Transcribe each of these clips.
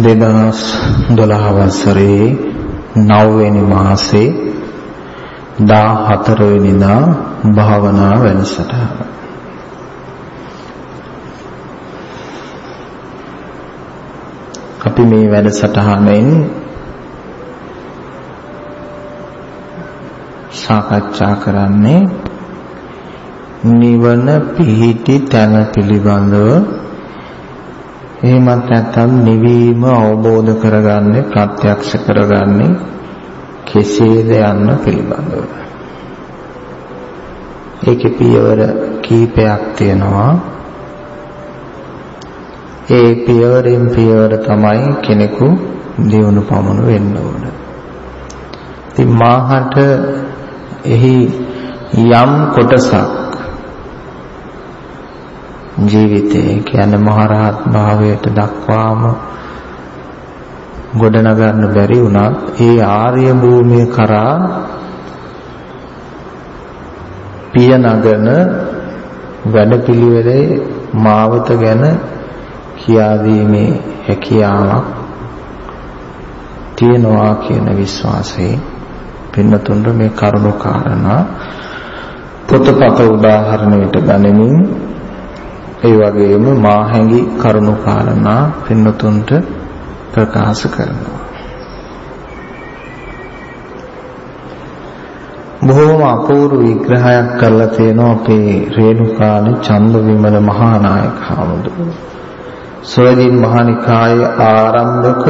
2012 වසරේ 9 වෙනි මාසේ 14 වෙනිදා භාවනා වැඩසටහන අපි මේ වැඩසටහනෙන් සාකච්ඡා කරන්නේ නිවන පිහිටි තැන පිළිබඳව එහෙමත් නැත්නම් නිවීම අවබෝධ කරගන්නේ ප්‍රත්‍යක්ෂ කරගන්නේ කෙසේද යන්න පිළිබඳව. ඒකේ පියවර කීපයක් තියෙනවා. ඒ පියවරෙන් පියවර තමයි කෙනෙකු දියුණු පමුණු වෙන්න ඕන. ඉතින් මාහට එහි යම් කොටසක් ජීවිතේ කියන්නේ මහරහත් භාවයට දක්වාම ගොඩනගන්න බැරි වුණත් ඒ ආර්ය භූමිය කරා පිය නගන වැඩපිළිවෙලේ මාවත ගැන කියා දීමේ හැකියාවක් තියෙනවා කියන විශ්වාසයෙන් පින්නතුන්ට මේ කරුණු කාරණා පොතපත උදාහරණයට ගනිමින් ඒ වගේම මා හැඟි කරුණු කාරණා පින්නතුන්ට ප්‍රකාශ කරනවා. බොහෝම අපූර්ව විග්‍රහයක් කරලා තියෙනවා අපේ රේණුකාණී චන්ද විමල මහානායක හාමුදුරුවෝ. සොයදින් මහානිකායේ ආරම්භක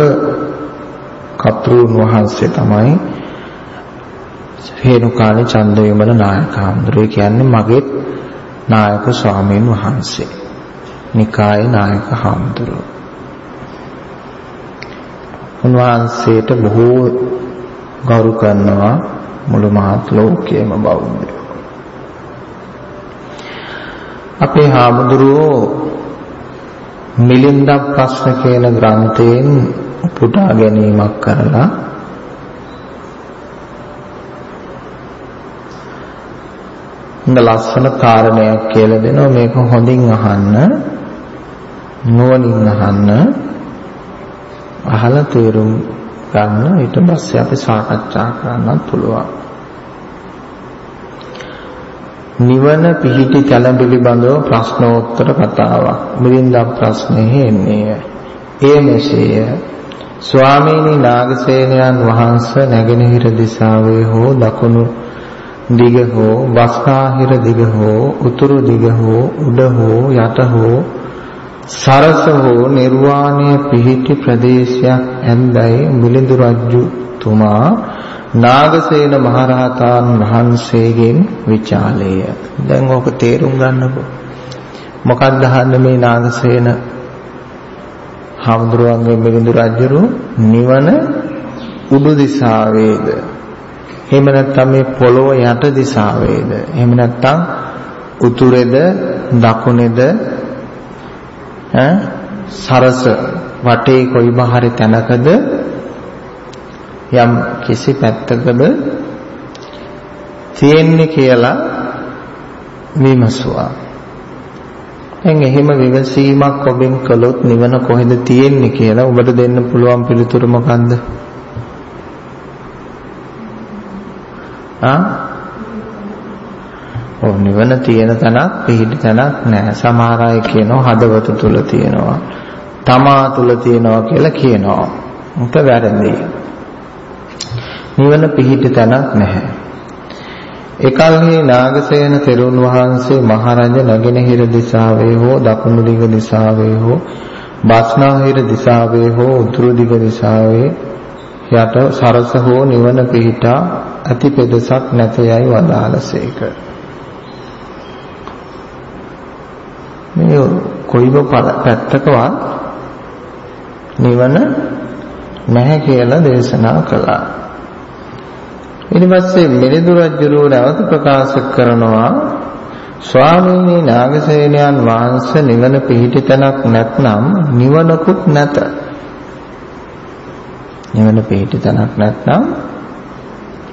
කප්පරුන් වහන්සේ තමයි රේණුකාණී චන්ද විමල නායක හාමුදුරුවෝ කියන්නේ මගේ නායක ස්වාමීන් වහන්සේ. නිකායේ නායක හාමුදුරුවෝ. උන්වහන්සේට බොහෝ ගෞරව කරනවා මුළු මහත් ලෝකයේම බෞද්ධයෝ. අපේ හාමුදුරුවෝ මිලින්ද ප්‍රශ්න කියන ග්‍රන්ථයෙන් උපුටා ගැනීමක් කරලා ලස්සන කාරණයක් කියලා දෙනවා. මේක හොඳින් අහන්න නුවණින් අහන්න අහලා තේරුම් ගන්න ඊට පස්සේ අපි සාකච්ඡා කරන්නත් පුළුවන්. නිවන පිහිටි තැන පිළිබඳව ප්‍රශ්නෝත්තර කතාවක්. මිලින්ද ප්‍රශ්නේ එන්නේ ඒ මෙසේය. ස්වාමීනි නාගසේනයන් වහන්සේ නැගෙනහිර දිසාවේ හෝ දකුණු දිග හෝ වස්කාහිර දිග හෝ උතුරු දිග හෝ උඩ හෝ යට හෝ සරස හෝ නිර්වාණය පිහිටි ප්‍රදේශයක් ඇන්දයි මිලිඳු රජු තුමා නාගසේන මහරහතන් වහන්සේගෙන් විචාලේය. දැන් ඕක තේරුම් ගන්නකො. මොකක්ද අහන්නේ මේ නාගසේන හාමුදුරුවන්ගේ මිලිඳු රජුරු නිවන උඩු දිශාවේද එහෙම නැත්නම් මේ පොළොව යට දිශාවේද එහෙම නැත්නම් උතුරේද දකුණේද ඈ සරස වටේ කොයි බහරි තැනකද යම් කිසි පැත්තකද තියෙන්නේ කියලා විමසුවා. දැන් එහෙම විමසීමක් ඔබෙන් කළොත් නිවන කොහෙද තියෙන්නේ කියලා ඔබට දෙන්න පුළුවන් පිළිතුර මොකන්ද? ඔව් නිවන තියෙන තැනක් පිහිටි තැනක් නැහැ. සමහර අය කියනවා හදවත තුල තියෙනවා. තමා තුල තියෙනවා කියලා කියනවා. ඒක වැරදි. නිවන පිහිටි තැනක් නැහැ. එකල්හි නාගසේන තෙරුන් වහන්සේ මහරජ නැගෙනහිර දිසාවේ හෝ දකුණු දිග දිසාවේ හෝ බස්නාහිර දිසාවේ හෝ උතුරු දිග දිසාවේ යට සරස හෝ නිවන පිහිටා අති පෙදසක් නැත යයි වදාළසේක. මේ කොයිම පැත්තකවත් නිවන නැහැ කියලා දේශනා කළා. ඊට පස්සේ මිලිඳු රජුරෝ නැවත ප්‍රකාශ කරනවා ස්වාමීනි නාගසේනයන් වහන්සේ නිවන පිහිටි තැනක් නැත්නම් නිවනකුත් නැත. නිවන පිහිටි තැනක් නැත්නම්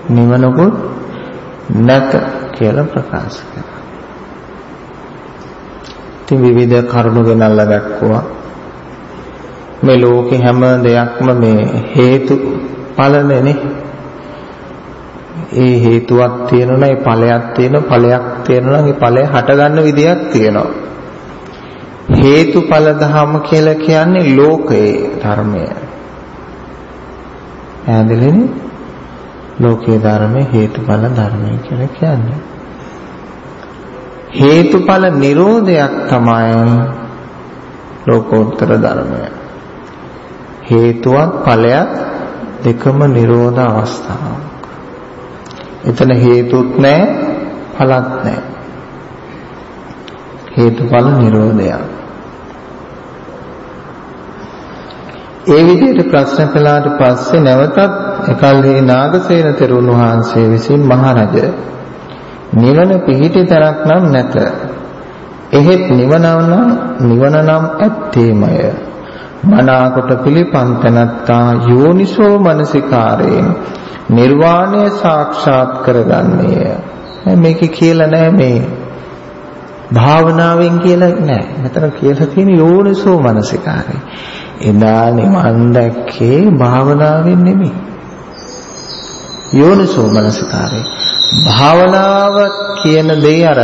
නිවනකුත් නැත කියලා ප්‍රකාශ කරනවා. ඉතින් විවිධ කරුණු ගෙනල්ලා දැක්කුවා. මේ ලෝකේ හැම දෙයක්ම මේ හේතු ඵලනේ ඒ හේතුවක් තියෙනවා ඒ ඵලයක් තියෙනවා ඵලයක් තියෙනවා ඒ ඵලය හටගන්න විදියක් තියෙනවා හේතුඵල ධම කියලා කියන්නේ ලෝකයේ ධර්මය ඈදෙලනේ ලෝකයේ ධර්මයේ හේතුඵල ධර්මය කියලා කියන්නේ හේතුඵල නිරෝධයක් තමයි ලෝකෝත්තර ධර්මය හේතුවත් ඵලයක් දෙකම නිරෝධ අවස්ථාවක්. එතන හේතුත් නැහැ ඵලත් නැහැ. හේතුඵල නිරෝධයක්. ඒ විදිහට ප්‍රශ්න කළාට පස්සේ නැවතත් එකල්හි නාගසේන තෙරුන් වහන්සේ විසින් මහරජ නිවන පිහිටි තරක් නම් නැත. එහෙත් නිවන නම් නිවන නම් ඇත්තේමය. මනාකොට පිළිපන්ත නැත්තා යෝනිසෝ මනසිකාරයෙන් නිර්වාණය සාක්ෂාත් කරගන්නේය. මේකේ කියලා නෑ මේ භාවනාවෙන් කියලා නෑ. මෙතන කියලා තියෙන යෝනිසෝ මනසිකාරය. එදා නිවන් දැක්කේ භාවනාවෙන් නෙමෙයි. යෝනිසෝ මනසිකාරය. භාවනාව කියන දේ අර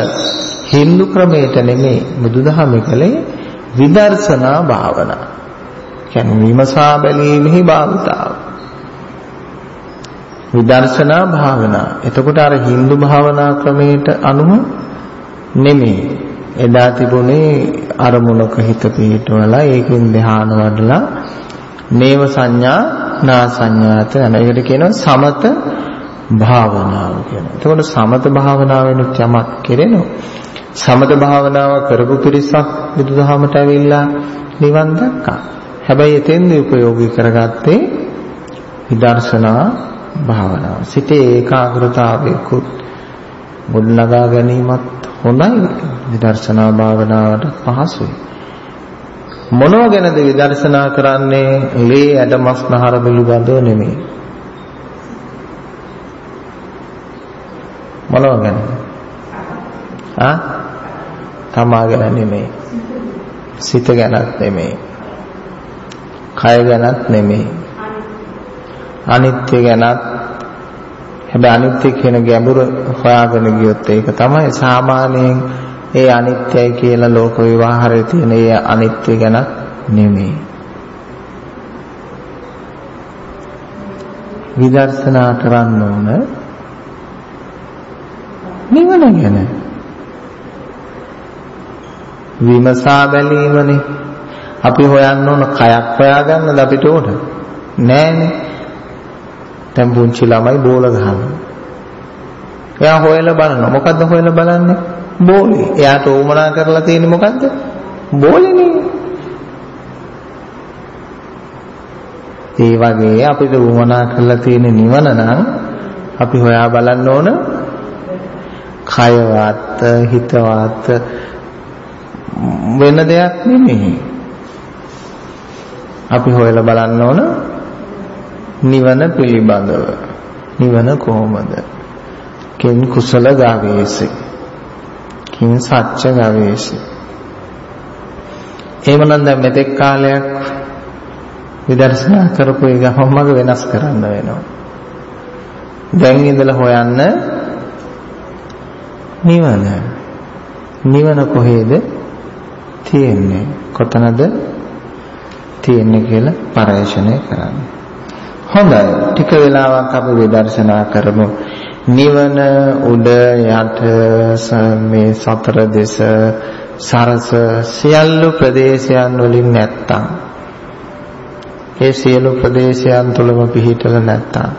Hindu ක්‍රමයට නෙමෙයි බුදුදහමේ කලේ විදර්ශනා භාවනා. කියන්නේ විමසා බැලීමෙහි භාවිතාව. විදර්ශනා භාවනා. එතකොට අර Hindu භාවනා ක්‍රමයට අනුව නෙමෙයි. එදා තිබුණේ අරමුණක හිත පිහිටවලා ඒකෙන් ධ්‍යාන වඩලා නේව සංඥා නා සංඥාත යන එකට කියනවා සමත භාවනාව කියනවා. එතකොට සමත භාවනාවෙන් යමක් කෙරෙනවා. සමත භාවනාව කරපු පිරිසක් බුදුදහමට ඇවිල්ලා නිවන් දැක්කා. හැබැයි එතෙන්දී ප්‍රයෝගී කරගත්තේ විදර්ශනා භාවනාව. සිතේ ඒකාග්‍රතාවයකුත් ගොඩනගා ගැනීමත් හොඳයි විදර්ශනා භාවනාවට පහසුයි. මොනව ගැනද විදර්ශනා කරන්නේ? ලේ ඇඩමස් නහර පිළිබඳව නෙමෙයි. මොනව ගැනද? ආ? තමා ගැන නෙමෙයි. සිත ගැනත් නෙමෙයි. කය ගැනත් නෙමෙයි. අනිත්‍ය ගැනත් හැබැයි අනිත්‍ය කියන ගැඹුර හොයාගෙන ගියොත් ඒක තමයි සාමාන්‍යයෙන් ඒ අනිත්‍යයි කියලා ලෝක විවහාරයේ තියෙන ඒ අනිත්‍ය ගැනත් නෙමෙයි. විදර්ශනා කරන්න ඕන නිවන ගැන විමසා බැලීමනේ අපි හොයන්න ඕන කයක් හොයාගන්නද අපිට ඕන? නෑනේ. දැන් පුංචි ළමයි බෝල ගහනවා. එයා හොයලා බලනවා. මොකද්ද හොයලා බලන්නේ? බෝලේ. එයාට උමනා කරලා තියෙන්නේ මොකද්ද? බෝලේනේ. ඒ වගේ අපිට උමනා කරලා තියෙන නිවන නම් අපි හොයා බලන්න ඕන කයවත් හිතවත් වෙන දෙයක් නෙමෙයි. අපි හොයලා බලන්න ඕන නිවන පිළිබඳව. නිවන කොහොමද? කින් කුසල ගාවේසි. කින් සත්‍ය ගාවේසි. එහෙමනම් දැන් මෙතෙක් කාලයක් විදර්ශනා කරපු එක හැමමග වෙනස් කරන්න වෙනවා. දැන් ඉඳලා හොයන්න නිවන. නිවන කොහේද තියෙන්නේ? කොතනද තියෙන්නේ කියලා පරේක්ෂණය කරන්න. හොඳයි. ටික වෙලාවක් අපි විදර්ශනා කරමු. නිවන උඩ යට මේ සතර දෙස සරස සියලු ප්‍රදේශයන් වලින් නැත්තම් ඒ සියලු ප්‍රදේශයන් තුලම පිහිටල නැත්තම්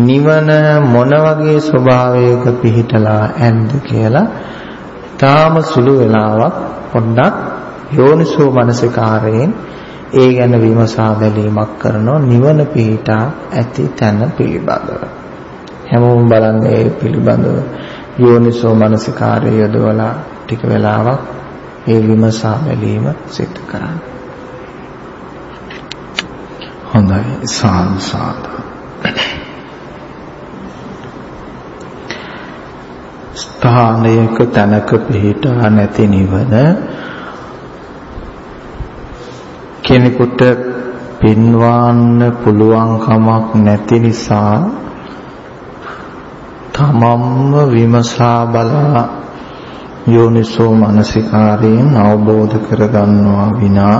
නිවන මොන වගේ ස්වභාවයක පිහිටලා ඇන්ද කියලා තාම සුළු වෙලාවක් පොඩ්ඩක් යෝනිසෝ මනසිකාරයෙන් ඒ ගැන විමසා බැලීමක් කරනවා නිවන පිහිටා ඇති තැන පිළිබඳව. හැමෝම බලන්නේ ඒ පිළිබඳව යෝනිසෝ මනසිකාරය යොදවලා ටික වෙලාවක් ඒ විමසා බැලීම සිදු කරන්න. හොඳයි සාදු සාදු. ස්ථානයක තැනක පිහිටා නැති නිවන කෙනෙකුට පින්වන්න පුළුවන් කමක් නැති නිසා තමම්ම විමසා බලා යෝනිසෝ මනසිකාරයෙන් අවබෝධ කරගන්නවා විනා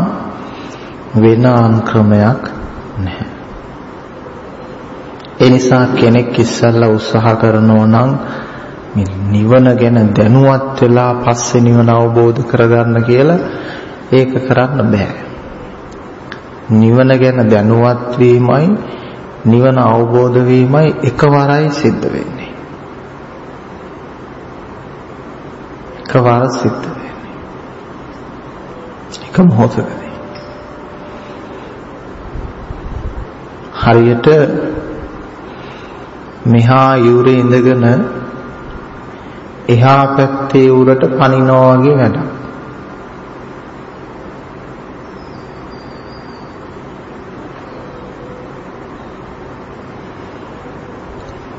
වෙන ක්‍රමයක් නැහැ. ඒ නිසා කෙනෙක් ඉස්සල්ලා උත්සාහ කරනවා නම් මේ නිවන ගැන දැනුවත් වෙලා පස්සේ නිවන අවබෝධ කරගන්න කියලා ඒක කරන්න බෑ. නිවන ගැන දැනුවත් වීමයි නිවන අවබෝධ වීමයි එකවරයි සිද්ධ වෙන්නේ. එකවර සිද්ධ වෙන්නේ. එක මොහොතකදී. හරියට මෙහා යූරේ ඉඳගෙන එහා පැත්තේ උරට පනිනවා වගේ වැඩක්.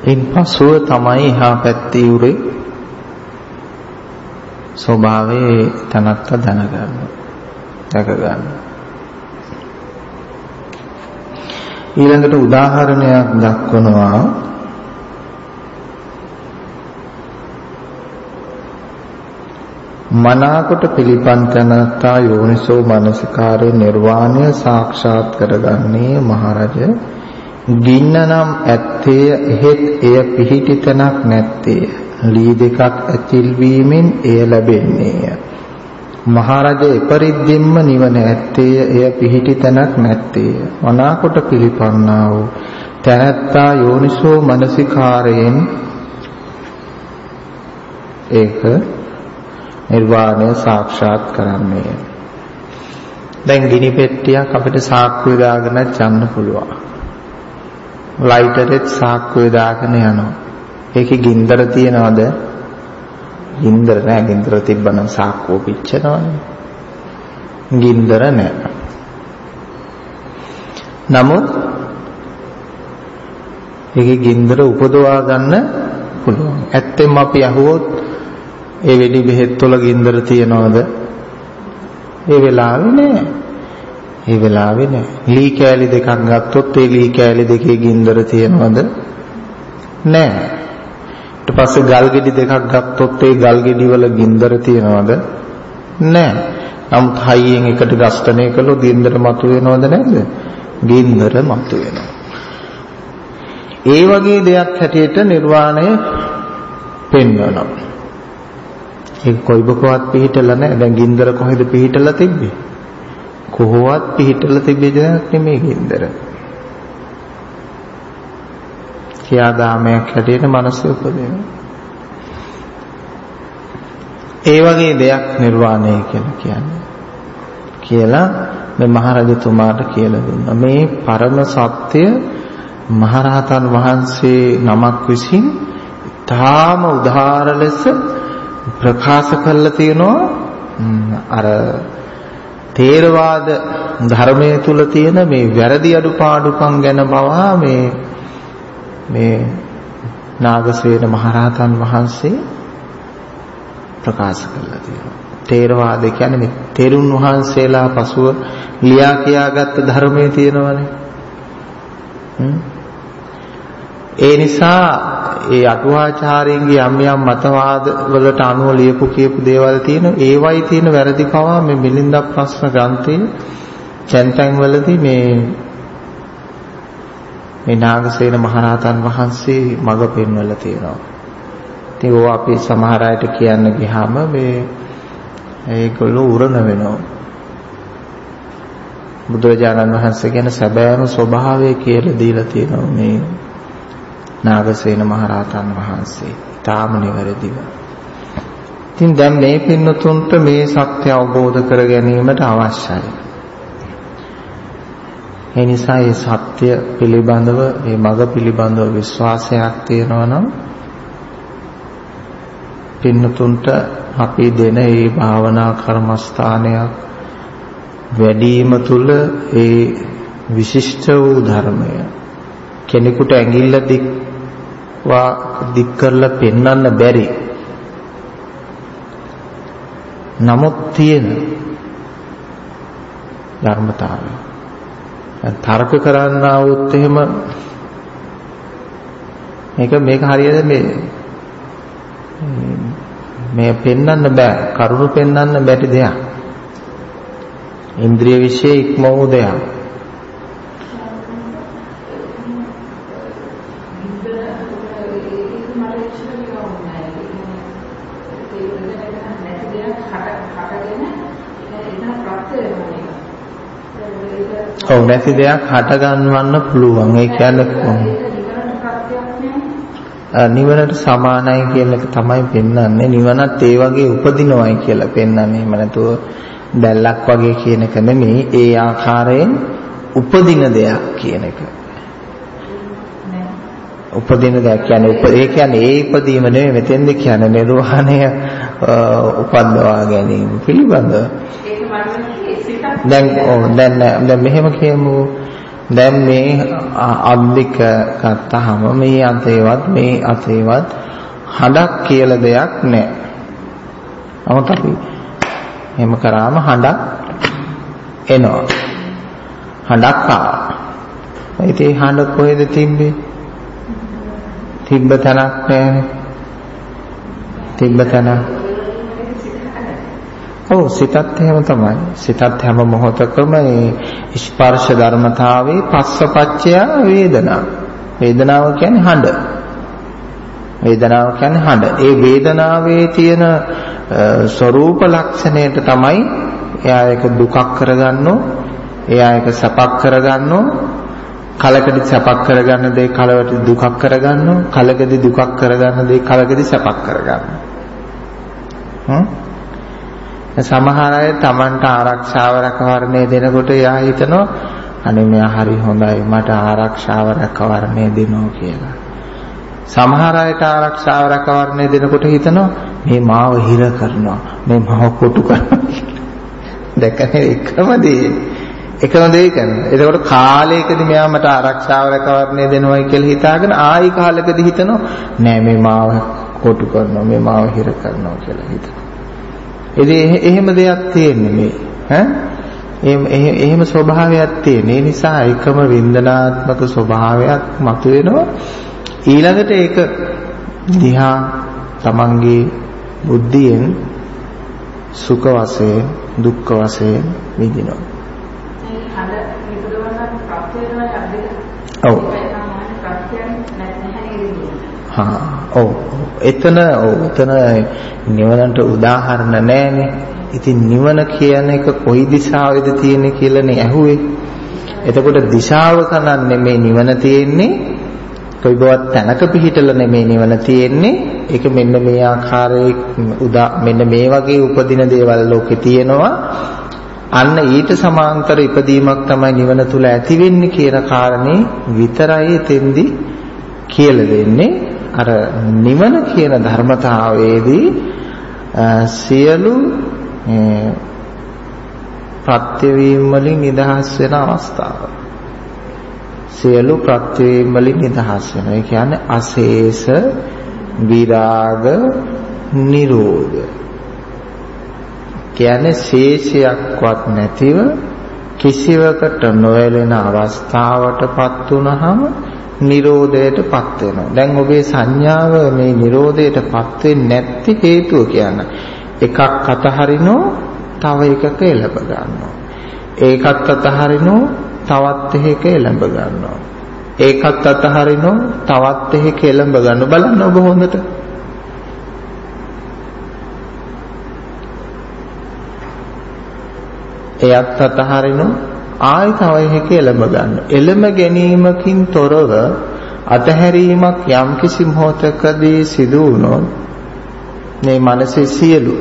ඉන් පසුව තමයි එහා පැත්තේ උරේ ස්වභාවයේ තනත්ත දැනගන්න. දැක ගන්න. ඊළඟට උදාහරණයක් දක්වනවා මනාකොට පිළිපන් තනත්තා යෝනිසෝ මනසිකාරේ නිර්වාණය සාක්ෂාත් කරගන්නේ මහරජ ගින්න නම් ඇත්තේ එහෙත් එය පිහිටි තැනක් නැත්තේ ලී දෙකක් ඇතිල් වීමෙන් එය ලැබෙන්නේය මහරජ එපරිද්දෙන්ම නිවන ඇත්තේ එය පිහිටි තැනක් නැත්තේ මනාකොට පිළිපන්නා වූ තැනැත්තා යෝනිසෝ මනසිකාරයෙන් ඒක නිර්වාණය සාක්ෂාත් කරන්නේ. දැන් ගිනි පෙට්ටියක් අපිට සාක්කුවේ දාගෙන යන්න පුළුවන්. ලයිටරෙත් සාක්කුවේ දාගෙන යනවා. ඒකේ ගින්දර තියනවද? ගින්දර නෑ ගින්දර තිබ්බනම් සාක්කුව පිච්චෙනවනේ. ගින්දර නෑ. නමුත් ඒකේ ගින්දර උපදවා ගන්න පුළුවන්. ඇත්තෙන්ම අපි අහුවොත් ඒ වෙඩි බෙහෙත් වල ගින්දර තියනවද? ඒ වෙලාවේ නෑ. ඒ වෙලාවේ නෑ. ලී කෑලි දෙකක් ගත්තොත් ඒ ලී කෑලි දෙකේ ගින්දර තියනවද? නෑ. ඊට පස්සේ ගල් ගෙඩි දෙකක් ගත්තොත් ඒ ගල් ගෙඩි වල ගින්දර තියනවද? නෑ. නමුත් හයියෙන් එකට ගස්තණය කළොත් ගින්දර මතුවෙනවද නැද්ද? ගින්දර මතුවෙනවා. ඒ වගේ දෙයක් හැටියට නිර්වාණය පෙන්වනවා. ඒක කොයිබකවත් පිහිටලා නැහැ. දැන් ගින්දර කොහෙද පිහිටලා තිබ්බේ? කොහොවත් පිහිටලා තිබෙ දෙයක් නෙමෙයි ගින්දර. ක්‍රියාදාමයක් හැටියට මනස උපදිනවා. ඒ වගේ දෙයක් නිර්වාණය කියලා කියන්නේ. කියලා මේ මහරජතුමාට කියලා දුන්නා. මේ පරම සත්‍ය මහරහතන් වහන්සේ නමක් විසින් තාම උදාාර ලෙස ප්‍රකාශ කරලා තියෙනවා අර තේරවාද ධර්මයේ තුල තියෙන මේ වැරදි අඩුපාඩුකම් ගැන පවා මේ මේ නාගසේන මහරහතන් වහන්සේ ප්‍රකාශ කළා තියෙනවා. තේරවාද කියන්නේ මේ තෙරුන් වහන්සේලා පසුව ලියා කියාගත්ත ධර්මයේ තියෙනවනේ. ඒ නිසා ඒ අටුවාචාර්යන්ගේ යම් යම් මතවාද වලට අනුව ලියපු කියපු දේවල් තියෙන ඒවයි තියෙන වැරදි පවා මේ මිලින්ද ප්‍රශ්න ග්‍රන්ථයේ චැන්තන් වලදී මේ මේ නාගසේන මහරහතන් වහන්සේ මඟ පෙන්වලා තියෙනවා. ඉතින් ඕවා අපි සමහර අයට කියන්න ගියාම මේ ඒගොල්ලෝ උරණ වෙනවා. බුදුරජාණන් වහන්සේ කියන සැබෑම ස්වභාවය කියලා දීලා තියෙනවා මේ නාගසේන මහරහතන් වහන්සේ. ඊටාම නිවැරදිව. ඉතින් දැන් මේ පින්නතුන්ට මේ සත්‍ය අවබෝධ කර ගැනීමට අවශ්‍යයි. ඒ නිසා මේ සත්‍ය පිළිබඳව, මේ මඟ පිළිබඳව විශ්වාසයක් තියෙනවා නම් පින්නතුන්ට අපි දෙන මේ භාවනා කර්මස්ථානයක් වැඩිම තුල ඒ විශිෂ්ට වූ ධර්මය කෙනෙකුට ඇඟිල්ල දික් වා දික් කරලා පෙන්වන්න බැරි. නමුත් තියෙන ධර්මතාවය. තර්ක කරන්න આવොත් එහෙම මේක මේක හරියද මේ මේ පෙන්වන්න බෑ කරුණු පෙන්වන්න බැරි දෙයක්. ඉන්ද්‍රිය විශේෂ ඉක්ම වූ දෙයක්. ඔව් නැති දෙයක් හට ගන්නවන්න පුළුවන්. ඒ කියන්නේ නිවනට සමානයි කියන එක තමයි පෙන්වන්නේ. නිවනත් ඒ වගේ උපදිනවයි කියලා පෙන්වන්නේ. එහෙම නැතුව දැල්ලක් වගේ කියන එක නෙමෙයි. ඒ ආකාරයෙන් උපදින දෙයක් කියන එක. උපදින දෙයක් කියන්නේ ඒ කියන්නේ ඒ ඉපදීම නෙමෙයි මෙතෙන්ද කියන්නේ නිර්වාණය උපද්දවා ගැනීම පිළිබඳව. දැන් ඔව් දැන් දැන් මෙහෙම කියමු දැන් මේ අද්දික ගත්තාම මේ අතේවත් මේ අතේවත් හඬක් කියලා දෙයක් නැහැ. නමුත් අපි එහෙම කරාම හඬක් එනවා. හඬක් ආවා. ඉතින් හඬ කොහෙද තිබ්බේ? තිබ්බ තැනක් නැහැනේ. තිබ්බ තැනක් ඔව් සිතත් එහෙම තමයි. සිතත් හැම මොහොතකම මේ ස්පර්ශ ධර්මතාවේ පස්සපච්චය වේදනා. වේදනාව කියන්නේ හඬ. වේදනාව කියන්නේ හඬ. ඒ වේදනාවේ තියෙන ස්වરૂප ලක්ෂණයට තමයි එයා ඒක දුකක් කරගන්නෝ, එයා ඒක සැපක් කරගන්නෝ, කලකදී සැපක් කරගන්න දේ කලකට දුකක් කරගන්නෝ, කලකදී දුකක් කරගන්න දේ කලකදී සැපක් කරගන්නවා. හ්ම් සමහර අය Tamanට ආරක්ෂාව රැකවරණය දෙනකොට එයා හිතනවා අනේ මෙයා හරි හොඳයි මට ආරක්ෂාව රැකවරණය දෙනවා කියලා. සමහර අයට ආරක්ෂාව රැකවරණය දෙනකොට හිතනවා මේ මාව හිර කරනවා මේ මාව කොටු කරනවා කියලා. දැකනේ එකම දේ. එකම දේ කරනවා. එතකොට කාලයකදී මෙයා මට ආරක්ෂාව රැකවරණය දෙනවයි කියලා හිතාගෙන ආයි කාලෙකදී හිතනවා නෑ මේ මාව කොටු කරනවා මේ මාව හිර කරනවා කියලා හිතනවා. ඉතින් එහෙම දෙයක් තියෙන්නේ මේ ඈ එහෙම ස්වභාවයක් තියෙන. ඒ නිසා එකම වින්දනාත්මක ස්වභාවයක් මතුවෙනවා. ඊළඟට ඒක දිහා තමන්ගේ බුද්ධියෙන් සුඛ වශයෙන් දුක්ඛ වශයෙන් විඳිනවා. ඔව්. හා ඔව් එතන ඔව් එතන නිවනට උදාහරණ නැහැනේ. ඉතින් නිවන කියන එක කොයි දිශාවෙද තියෙන්නේ කියලානේ ඇහුවේ. එතකොට දිශාව කනන් නෙමේ නිවන තියෙන්නේ. කොයි බවත් තැනක පිහිටලා නෙමේ නිවන තියෙන්නේ. ඒක මෙන්න මේ ආකාරයේ උදා මෙන්න මේ වගේ උපදින දේවල් ලෝකේ තියෙනවා. අන්න ඊට සමාන්තර ඉපදීමක් තමයි නිවන තුල ඇති වෙන්නේ කියන කාරණේ විතරයි එතෙන්දී කියලා දෙන්නේ. අර නිවන කියන ධර්මතාවයේදී සියලු ප්‍රත්‍යවීම් වලින් නිදහස් වෙන අවස්ථාව. සියලු ප්‍රත්‍යවීම් වලින් නිදහස් වෙන. ඒ කියන්නේ අශේෂ විරාග නිරෝධ. කියන්නේ ශේෂයක්වත් නැතිව කිසිවකට නොයැලෙන අවස්ථාවටපත් වුනහම නිරෝධයටපත් වෙනවා. දැන් ඔබේ සංඥාව මේ නිරෝධයටපත් වෙන්නේ නැති හේතුව කියන්න. එකක් අතහරිනෝ තව එකක එළඹ ගන්නවා. ඒකත් අතහරිනෝ තවත් එකක එළඹ ගන්නවා. ඒකත් අතහරිනෝ තවත් එකක එළඹ ගන්න බලන්න ඔබ හොඳට. එයත් අතහරිනෝ ආයි තව එකක එළඹ ගන්න. එළඹ ගැනීමකින් තොරව අතහැරීමක් යම්කිසි මොහොතකදී සිදු වුණොත් මේ මනසේ සියලු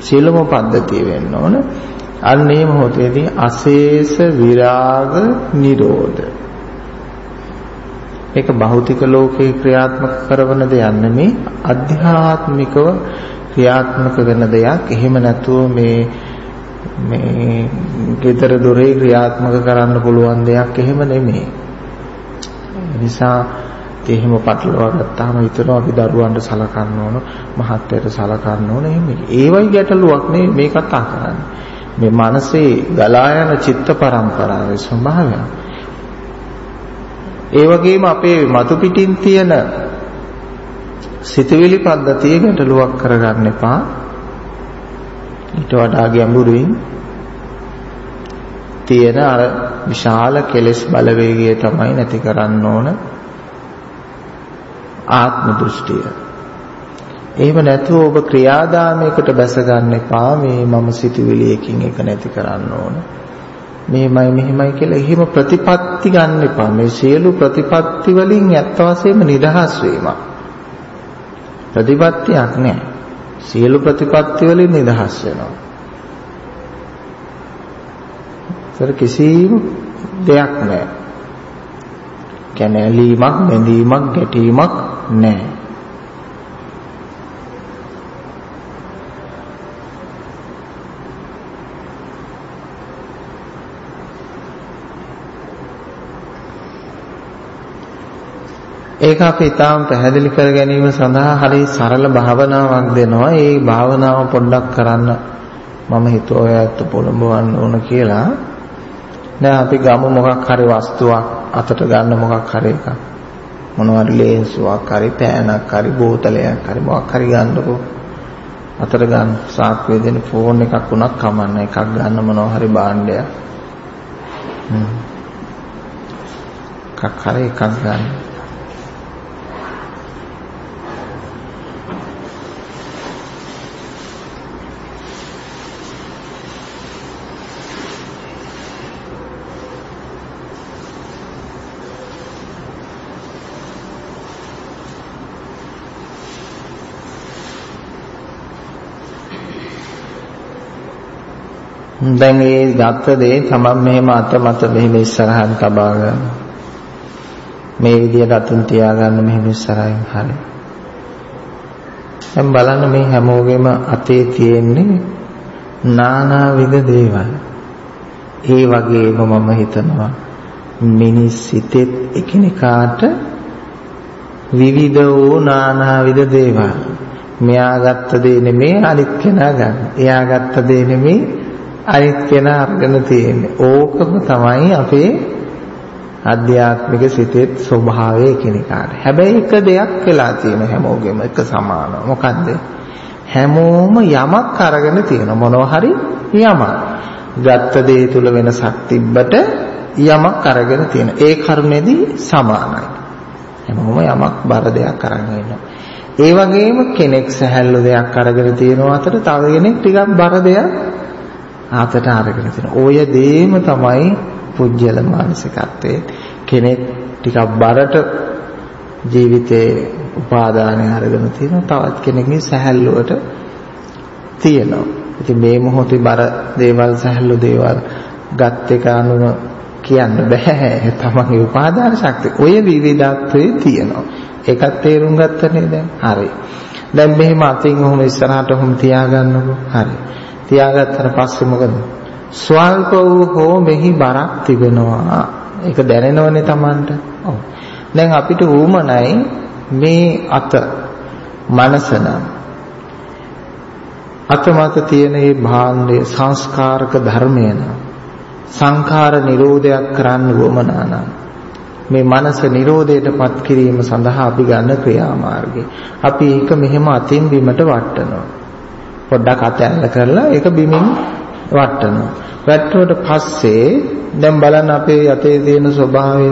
සියලුම පද්ධතිය වෙන්න ඕන. අන්න මේ මොහොතේදී අශේෂ විරාග නිරෝධ. ඒක භෞතික ලෝකේ ක්‍රියාත්මක කරන දෙයක් නෙමේ අධ්‍යාත්මිකව ක්‍රියාත්මක වෙන දෙයක්. එහෙම නැතුව මේ මේ ගෙදර දොරේ ක්‍රියාත්මක කරන්න පුළුවන් දෙයක් එහෙම නෙමෙයි. නිසා එහෙම පටලවා ගත්තාම හිතනවා අපි දරුවන්ට සලකන්න ඕන, මහත්යට සලකන්න ඕන එහෙම. ඒවයි ගැටලුවක් නේ මේ කතා කරන්නේ. මේ මනසේ ගලා යන චිත්ත පරම්පරාවේ ස්වභාවය. ඒ වගේම අපේ මතු පිටින් තියෙන සිතවිලි පද්ධතිය ගැටලුවක් කරගන්න එපා. ඊට වඩා ගැඹුරින් තියෙන අර විශාල කෙලෙස් බලවේගය තමයි නැති කරන්න ඕන ආත්ම දෘෂ්ටිය. එහෙම නැතුව ඔබ ක්‍රියාදාමයකට බැස ගන්න එපා මේ මම සිතුවිලියකින් එක නැති කරන්න ඕන. මෙහෙමයි මෙහෙමයි කියලා එහෙම ප්‍රතිපත්ති ගන්න එපා. මේ සියලු ප්‍රතිපත්ති වලින් ඇත්ත වශයෙන්ම නිදහස් වීමක්. ප්‍රතිපත්තියක් නෑ. සියලු ප්‍රතිපත්ති වලින් නිදහස් වෙනවා. ඒතර කිසිම දෙයක් නෑ. කැනැලීමක්, බැඳීමක්, ගැටීමක් නෑ. ඒක අපි ඊටාම් පැහැදිලි කර ගැනීම සඳහා හරි සරල භාවනාවක් දෙනවා. ඒ භාවනාව පොඩ්ඩක් කරන්න මම හිතුවා ඔයත් පොළඹවන්න ඕන කියලා. දැන් අපි ගමු මොකක් හරි වස්තුවක් අතට ගන්න මොකක් හරි එකක්. මොනවාරි ලේන්සුවක් හරි පෑනක් හරි බෝතලයක් හරි මොකක් හරි ගන්නකො. අතට ගන්න සාක්කුවේ දෙන ෆෝන් එකක් උනක් කමන්න එකක් ගන්න මොනවා හරි භාණ්ඩයක්. හ්ම්. එකක් හරි එකක් ගන්න. දැන් ඒ ගත්ත දේ තමන් මෙහෙම අත මත මෙහෙම ඉස්සරහට තබා ගන්න. මේ විදියට අතින් තියාගන්න මෙහෙම ඉස්සරහින් හරි. දැන් බලන්න මේ හැමෝගෙම අතේ තියෙන්නේ නානාවිද දේවල්. ඒ වගේම මම හිතනවා මිනිස් සිතෙත් එකිනෙකාට විවිධ වූ නානාවිද දේවල්. මෙයා ගත්ත දේ නෙමේ අනිත් කෙනා ගන්න. එයා ගත්ත දේ නෙමේ අනිත් කෙනා අරගෙන තියෙන්නේ. ඕකම තමයි අපේ අධ්‍යාත්මික සිතේ ස්වභාවය කෙනෙකාට. හැබැයි එක දෙයක් වෙලා තියෙන හැමෝගෙම එක සමානව. මොකද්ද? හැමෝම යමක් අරගෙන තියෙන මොනවා හරි යමක්. ගත්ත දේ තුල වෙනසක් තිබ්බට යමක් අරගෙන තියෙන. ඒ කරුණේදී සමානයි. හැමෝම යමක් බර දෙයක් අරගෙන ඉන්නවා. ඒ වගේම කෙනෙක් සැහැල්ලු දෙයක් අරගෙන තියෙනවා අතර තව කෙනෙක් ටිකක් බර දෙයක් ආතට අරගෙන තියෙනවා. ඔය දේම තමයි පුජ්‍යල මානසිකත්වයේ කෙනෙක් ටිකක් බරට ජීවිතේ උපාදානය අරගෙන තියෙනවා. තවත් කෙනෙක්ගේ සැහැල්ලුවට තියෙනවා. ඉතින් මේ මොහොතේ බර දේවල් සැහැල්ලු දේවල් ගත් එක අනුව කියන්න බෑ. තමන්ගේ උපාදාන ශක්තිය. ඔය විවිධත්වයේ තියෙනවා. ඒකත් තේරුම් ගත්ත නේද? හරි. දැන් මෙහෙම අතින් ඔහොම ඉස්සරහට ඔහොම තියාගන්නකො. හරි. තියාගත්තට පස්සේ මොකද? ස්වල්ප වූ හෝ මෙහි බරක් තිබෙනවා. ඒක දැනෙනවනේ Tamanට. ඔව්. දැන් අපිට ඌමනයි මේ අත මනසන අතමත තියෙන මේ භාණ්ඩය සංස්කාරක ධර්මය නම් සංඛාර නිරෝධයක් කරන්න වමනා නම් මේ මනස නිරෝධයටපත් කිරීම සඳහා අපි ගන්න ක්‍රියාමාර්ගය. අපි ඒක මෙහෙම අතින් බිමට වටනවා. පොඩ්ඩක් අතැල්ල කරලා ඒක බිමින් වටනවා. වැටුවට පස්සේ දැන් බලන්න අපේ අතේ තියෙන ස්වභාවය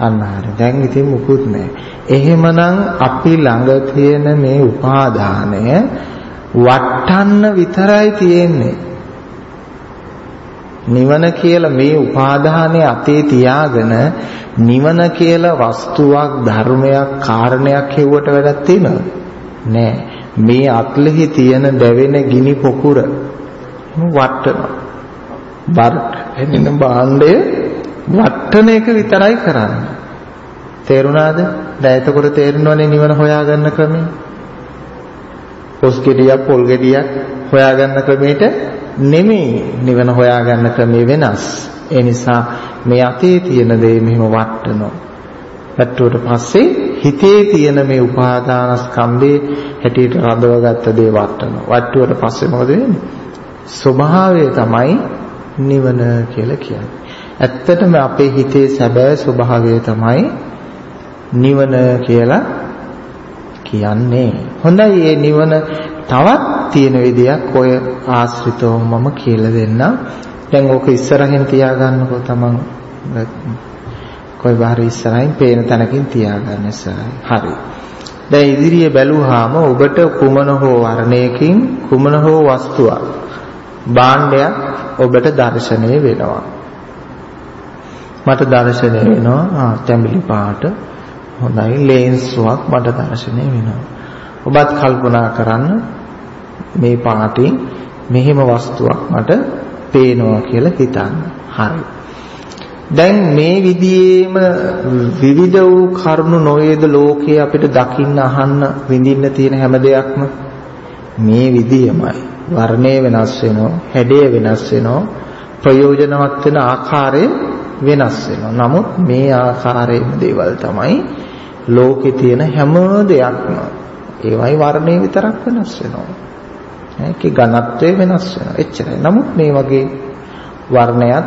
අන්න හරි. දැන් ඉතින් මුකුත් නැහැ. එහෙමනම් අපි ළඟ තියෙන මේ උපාදානය වටන්න විතරයි තියෙන්නේ. නිවන කියලා මේ උපාදානයේ අතේ තියාගෙන නිවන කියලා වස්තුවක් ධර්මයක් කාරණයක් හේවට වැඩක් තියෙනවද? නෑ. මේ අත්ලෙහි තියෙන දැවෙන ගිනි පොකුර වට්ටනවා. බර එන්න භාණ්ඩය වට්ටන එක විතරයි කරන්නේ. තේරුණාද? දැන් එතකොට තේරෙනවනේ නිවන හොයාගන්න ක්‍රමය. පොස් ගෙඩියක් පොල් ගෙඩියක් හොයාගන්න ක්‍රමයට නෙමෙයි නිවන හොයාගන්න ක්‍රමය වෙනස්. ඒ නිසා මේ අතේ තියෙන දේ මෙහෙම වට්ටනවා. වැට්ටුවට පස්සේ හිතේ තියෙන මේ උපාදානස්කන්ධේ හැටියට රඳවගත්ත දේ වටනවා. වට්ටුවට පස්සේ මොකද වෙන්නේ? ස්වභාවය තමයි නිවන කියලා කියන්නේ. ඇත්තටම අපේ හිතේ සැබෑ ස්වභාවය තමයි නිවන කියලා කියන්නේ. හොඳයි මේ නිවන තවත් තියෙන විදියක් ඔය ආශ්‍රිතව මම කියලා දෙන්නම්. දැන් ඕක ඉස්සරහින් තියාගන්නකෝ තමන් කොයි බහරි ඉස්සරහින් පේන තැනකින් තියාගන්න ඉස්සරහින්. හරි. දැන් ඉදිරියේ බැලුවාම ඔබට කුමන හෝ වර්ණයකින් කුමන හෝ වස්තුවක් භාණ්ඩයක් ඔබට දැర్శණය වෙනවා. මට දැర్శණය වෙනවා ආ තැඹිලි පාට හොඳයි ලේන්ස් වක් මට දැర్శණය වෙනවා. ඔබත් කල්පනා කරන්න මේ පාටින් මෙහෙම වස්තුවක් මට පේනවා කියලා හිතන්න. හරි. දැන් මේ විදිහේම විවිධ වූ කරුණු නොවේද ලෝකයේ අපිට දකින්න අහන්න විඳින්න තියෙන හැම දෙයක්ම මේ විදියමයි. වර්ණය වෙනස් වෙනවා, හැඩය වෙනස් වෙනවා, ප්‍රයෝජනවත් වෙන ආකාරය වෙනස් වෙනවා. නමුත් මේ ආකාරයේම දේවල් තමයි ලෝකේ තියෙන හැම දෙයක්ම. ඒවයි වර්ණය විතරක් වෙනස් වෙනවා. ඒකේ ඝනත්වය වෙනස් වෙනවා. එච්චරයි. නමුත් මේ වගේ වර්ණයක්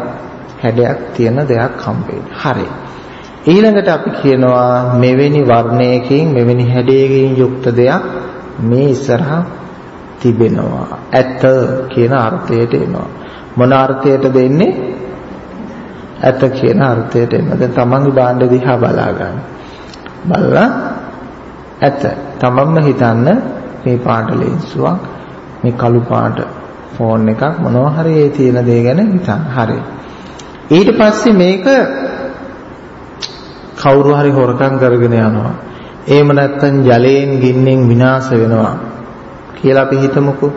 හැඩයක් තියෙන දෙයක් හම්බෙන්නේ. හරි. ඊළඟට අපි කියනවා මෙවැනි වර්ණයකින් මෙවැනි හැඩයකින් යුක්ත දෙයක් මේ ඉස්සරහා තිබෙනවා. ඇත කියන අර්ථයට එනවා. මොන අර්ථයට දෙන්නේ? ඇත කියන අර්ථයට එනවා. දැන් තමන්ගේ භාණ්ඩ දිහා බලා ගන්න. බලලා ඇත. තමන්ම හිතන්න මේ පාට ලෙන්සුවක් මේ කළු පාට ෆෝන් එකක් මොනවා හරි ඒ තියෙන දේ ගැන හිතන්න. හරි. ඊට පස්සේ මේක කවුරු හරි හොරකම් කරගෙන යනවා. එහෙම නැත්නම් ජලයෙන් ගින්නෙන් විනාශ වෙනවා කියලා අපි හිතමුකෝ.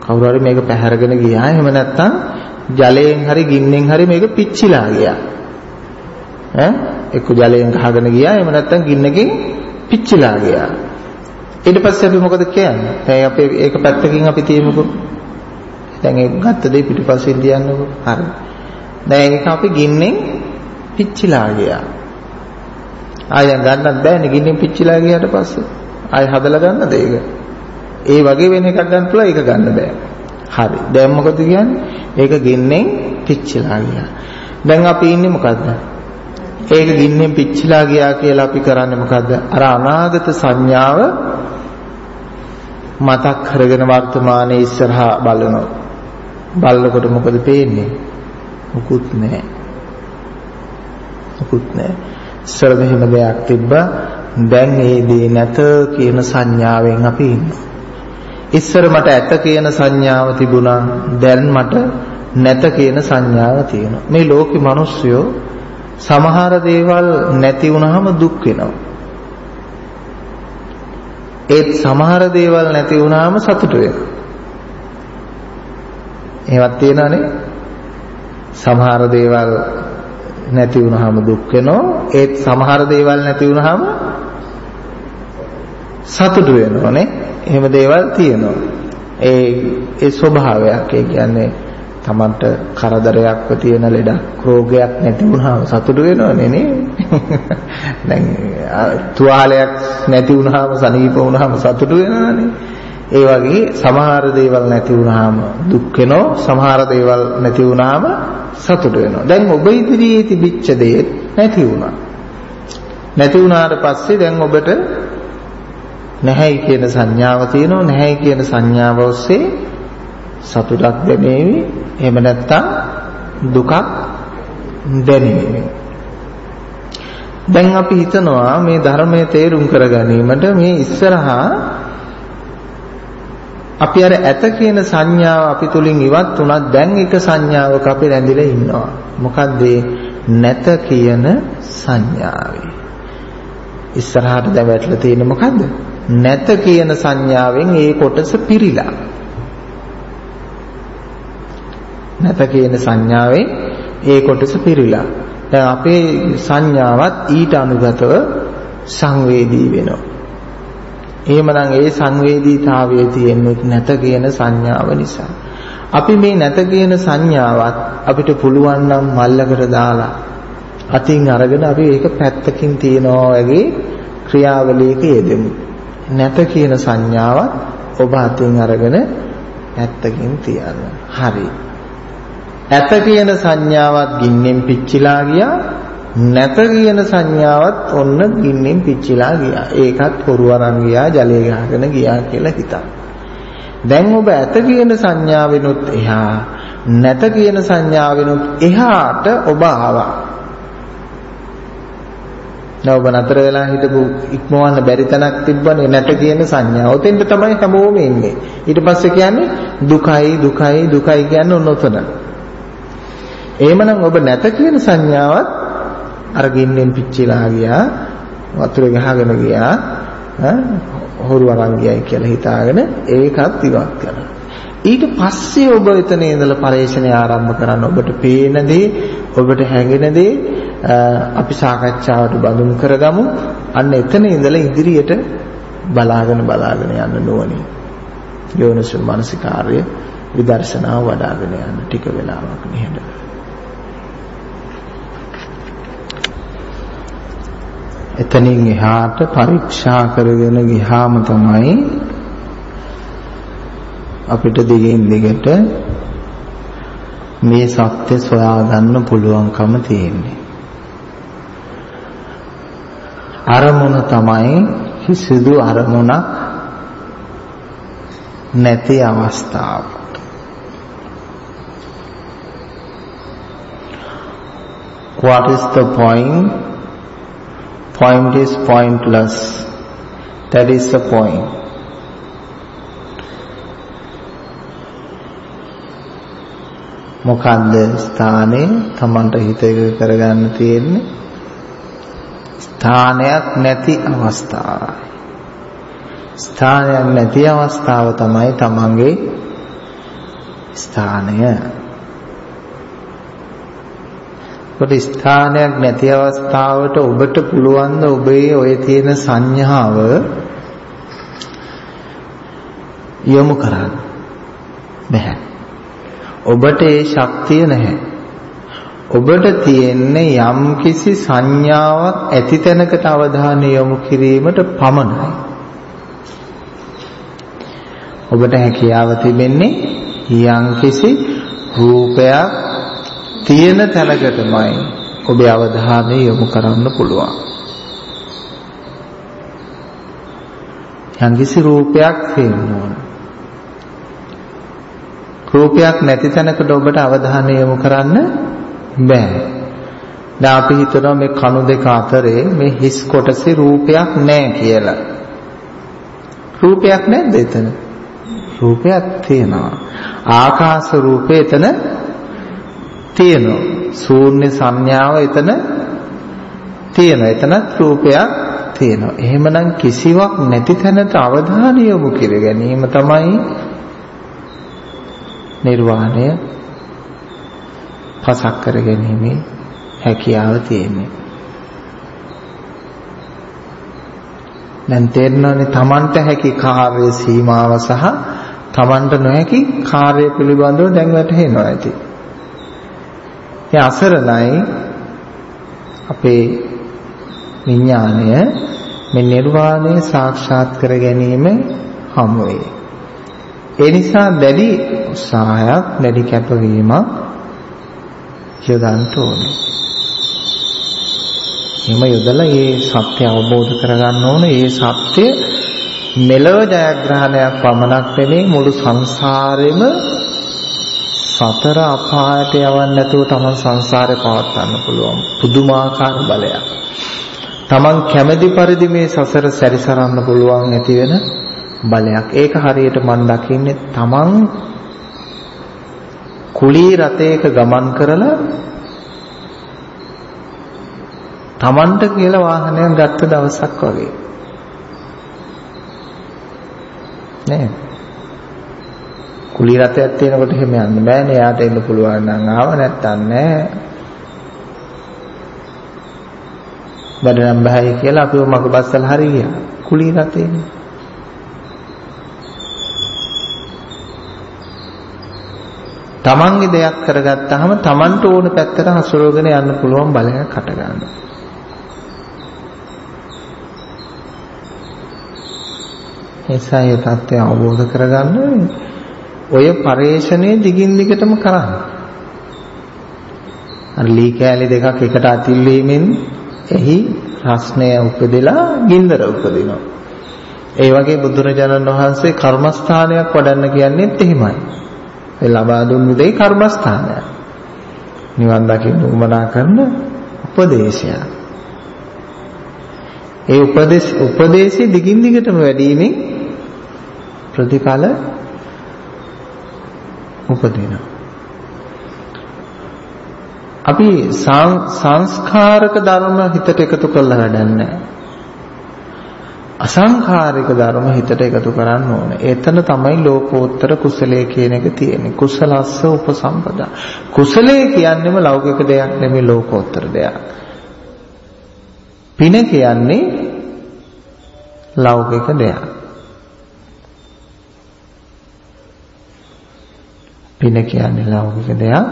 කවුරු හරි මේක පැහැරගෙන ගියා. එහෙම නැත්නම් ජලයෙන් හරි ගින්නෙන් හරි මේක පිච්චිලා ගියා. ඈ එක්ක ජලයෙන් ගහගෙන ගියා. එහෙම නැත්නම් ගින්නකින් පිච්චිලා ගියා. ඊට පස්සේ අපි මොකද කියන්නේ? දැන් අපි ඒක පැත්තකින් අපි තියමුකෝ. දැන් ඒ ගත්ත දේ පිටිපස්සෙන් තියන්නකෝ. හරි. දැන් ඒක අපි ගින්නෙන් පිච්චිලා ගියා. ආයෙ ගන්නත් බෑනේ ගින්නෙන් පිච්චිලා ගියාට පස්සේ. ආයෙ හදලා ගන්නද ඒක? ඒ වගේ වෙන එකක් ගන්න පුළුවන් ඒක ගන්න බෑ. හරි. දැන් මොකද කියන්නේ? ඒක ගින්නෙන් පිච්චිලා ගියා. දැන් අපි ඉන්නේ මොකද්ද? ඒක ගින්නෙන් පිච්චිලා ගියා කියලා අපි කරන්නේ මොකද්ද? අර අනාගත සංඥාව මතක් කරගෙන වර්තමානයේ ඉස්සරහා බලනවා. බලනකොට මොකද පේන්නේ? මුකුත් නැහැ. මුකුත් නැහැ. ඉස්සර මෙහෙම දෙයක් තිබ්බා. දැන් ඒ දේ නැත කියන සංඥාවෙන් අපි ඉන්නවා. ඉස්සර මට ඇත කියන සංඥාව තිබුණා. දැන් මට නැත කියන සංඥාව තියෙනවා. මේ ලෝකේ මිනිස්සුયો සමහර දේවල් නැති වුනහම දුක් වෙනවා. ඒත් සමහර දේවල් නැති වුනහම සතුට වෙනවා. එහෙමත් තියෙනවනේ. සමහර දේවල් නැති වුනහම දුක් වෙනවා. ඒත් සමහර දේවල් නැති වුනහම සතුට වෙනවනේ. එහෙම දේවල් තියෙනවා. ඒ ඒ ස්වභාවයක්. ඒ කියන්නේ Tamanට කරදරයක්ව තියෙන ලෙඩක් රෝගයක් නැති වුණාම සතුටු වෙනවනේ නේ. දැන් තුවාලයක් නැති වුණාම සනීප වුණාම සතුටු වෙනවනේ. ඒ වගේ සමහර දේවල් නැති වුණාම දුක් වෙනවා සමහර දේවල් නැති වුණාම සතුටු වෙනවා. දැන් ඔබ ඉදිරියේ තිබිච්ච දේ නැති වුණා. නැති වුණාට පස්සේ දැන් ඔබට නැහැයි කියන සංඥාව තියෙනවා නැහැයි කියන සංඥාව ඔස්සේ සතුටක් දැනේවි එහෙම නැත්නම් දුකක් දැනේවි දැන් අපි හිතනවා මේ ධර්මයේ තේරුම් කර ගැනීමට මේ ඉස්සරහා අපි අර ඇත කියන සංඥාව අපි තුලින් ඉවත් වුණත් දැන් එක සංඥාවක අපි රැඳිලා ඉන්නවා. මොකද්ද? නැත කියන සංඥාවේ. ඉස්සරහට දැන් වැටලා තියෙන්නේ මොකද්ද? නැත කියන සංඥාවෙන් ඒ කොටස පිරීලා. නැත කියන සංඥාවෙන් ඒ කොටස පිරීලා. දැන් අපේ සංඥාවත් ඊට අනුගතව සංවේදී වෙනවා. එහෙමනම් ඒ සංවේදීතාවයේ තියෙන්නේ නැත කියන සංඥාව නිසා. අපි මේ නැත කියන සංඥාවත් අපිට පුළුවන් නම් මල්ලකට දාලා අතින් අරගෙන අපි ඒක පැත්තකින් තියනවා වගේ ක්‍රියාවලියක යෙදෙමු. නැත කියන සංඥාවත් ඔබ අතින් අරගෙන ඇත්තකින් තියන්න. හරි. ඇත කියන සංඥාවත් ගින්නෙන් පිච්චිලා ගියා. නැත කියන සංඥාවත් ඔන්න ගින්නෙන් පිච්චිලා ගියා. ඒකත් හොරු අරන් ගියා, ජලය ගහගෙන ගියා කියලා හිතන්න. දැන් ඔබ ඇත කියන සංඥාවෙනුත් එහා නැත කියන සංඥාවෙනුත් එහාට ඔබ ආවා. දැන් ඔබ නතර වෙලා හිටපු ඉක්මවන්න බැරි තැනක් තිබ්බනේ නැත කියන සංඥාව. ඔතෙන්ට තමයි හැමෝම එන්නේ. ඊට පස්සේ කියන්නේ දුකයි දුකයි දුකයි කියන්නේ ඔන්න ඔතන. එහෙමනම් ඔබ නැත කියන සංඥාවත් අර ගින්නෙන් පිච්චිලා ගියා වතුර ගහගෙන ගියා හොරු අරන් ගියයි කියලා හිතාගෙන ඒකත් ඉවත් කරනවා. ඊට පස්සේ ඔබ එතන ඉඳලා පරේක්ෂණය ආරම්භ කරන්න ඔබට පේන දේ ඔබට හැඟෙන දේ අපි සාකච්ඡාවට බඳුන් කරගමු. අන්න එතන ඉඳලා ඉදිරියට බලාගෙන බලාගෙන යන්න නොවනි යෝනිසෝ මානසිකාර්ය විදර්ශනාව වඩ아가න යන ටික වෙලාවක් නිහඬව එතනින් එහාට පරීක්ෂා කරගෙන ගියාම තමයි අපිට දිගින් දිගට මේ සත්‍ය සොයා ගන්න පුළුවන්කම තියෙන්නේ. අරමුණ තමයි කිසිදු අරමුණක් නැති අවස්ථාව. What is the point? Point is pointless. That is the point. මොකද්ද ස්ථානේ Tamanට හිත එක කරගන්න තියෙන්නේ ස්ථානයක් නැති අවස්ථාවයි ස්ථානයක් නැති අවස්ථාව තමයි Tamanගේ ස්ථානය කොට ස්ථානයක් නැති අවස්ථාවට ඔබට පුළුවන් ද ඔබේ ඔය තියෙන සංඥාව යොමු කරන්න බැහැ ඔබට ඒ ශක්තිය නැහැ. ඔබට තියෙන්නේ යම්කිසි සංඥාවක් ඇති තැනකට අවධානය යොමු කිරීමට පමණයි. ඔබට හැකියාව තිබෙන්නේ යම්කිසි රූපයක් තියෙන තැනකටමයි ඔබේ අවධානය යොමු කරන්න පුළුවන්. යම්කිසි රූපයක් තියෙනවා. රූපයක් නැති තැනකට ඔබට අවධානය යොමු කරන්න බෑ. දැන් අපි හිතනවා මේ කණු දෙක අතරේ මේ හිස් කොටසේ රූපයක් නැහැ කියලා. රූපයක් නැද්ද එතන? රූපයක් තියෙනවා. ආකාශ රූපේ එතන තියෙනවා. ශූන්‍ය සංඥාව එතන තියෙනවා. එතනත් රූපයක් තියෙනවා. එහෙමනම් කිසිවක් නැති තැනට අවධානය යොමු කර ගැනීම තමයි නිර්වාණය පසක් කර ගැනීමේ හැකියාව තියෙන්නේ. දැන් තේරෙනවනේ Tamanට හැකි කාර්ය සීමාව සහ Tamanට නොහැකි කාර්ය පිළිබඳව දැන් වැටහෙනවා ඇති. ඒ අසරණයි අපේ විඥාණය මේ නිර්වාණය සාක්ෂාත් කර ගැනීම හමු වේ. ඒ නිසා දැඩි උත්සාහයක් දැඩි කැපවීමක් යොදන්න ඕනේ. එහෙම යොදලා මේ සත්‍ය අවබෝධ කරගන්න ඕනේ. මේ සත්‍ය මෙලව ජයග්‍රහණයක් පමණක් නෙමෙයි මුළු සංසාරෙම සතර අපායට යවන්න නැතුව තමන් සංසාරේ පවත්වන්න පුළුවන් පුදුමාකාර බලයක්. තමන් කැමැති පරිදි මේ සසර සැරිසරන්න පුළුවන් ඇති වෙන බලයක්. ඒක හරියට මම දකින්නේ තමන් කුලී රථයක ගමන් කරලා තමන්ට කියලා වාහනයක් ගත්ත දවසක් වගේ. නේ? කුලී රථයක් තියෙනකොට එහෙම යන්න බෑනේ. යාට එන්න පුළුවන් නම් ආව නැත්තම් නෑ. බඩ නම් බහයි කියලා අපිව මග බස්සලා හරි ගියා. කුලී රථේනේ. තමන්ගේ දෙයක් කරගත්තාම තමන්ට ඕන පැත්තට හසුරවගෙන යන්න පුළුවන් බලයක් හට ගන්නවා. නිසා ඒ தත්ත්වය අවබෝධ කරගන්න ඔය පරේෂණය දිගින් දිගටම කරන්න. අර ලී කෑලි දෙකක් එකට අතිල්වීමෙන් එහි රස්නය උපදෙලා ගින්දර උපදිනවා. ඒ වගේ බුදුරජාණන් වහන්සේ කර්මස්ථානයක් වඩන්න කියන්නේත් එහෙමයි. ඒ ලබා දුන්නු දෙයි කර්මස්ථානයක්. නිවන් දකින්න උමනා කරන උපදේශයක්. ඒ උපදේශ උපදේශي දිගින් දිගටම වැඩිමින් ප්‍රතිඵල උපදිනවා. අපි සංස්කාරක ධර්ම හිතට එකතු කරලා වැඩන්නේ අසංඛාරික ධර්ම හිතට එකතු කරන්න ඕනේ. එතන තමයි ලෝකෝත්තර කුසලයේ කියන එක තියෙන්නේ. කුසලස්ස උපසම්පදා. කුසලයේ කියන්නේම ලෞකික දෙයක් නෙමෙයි ලෝකෝත්තර දෙයක්. පින කියන්නේ ලෞකික දෙයක්. පින කියන්නේ ලෞකික දෙයක්.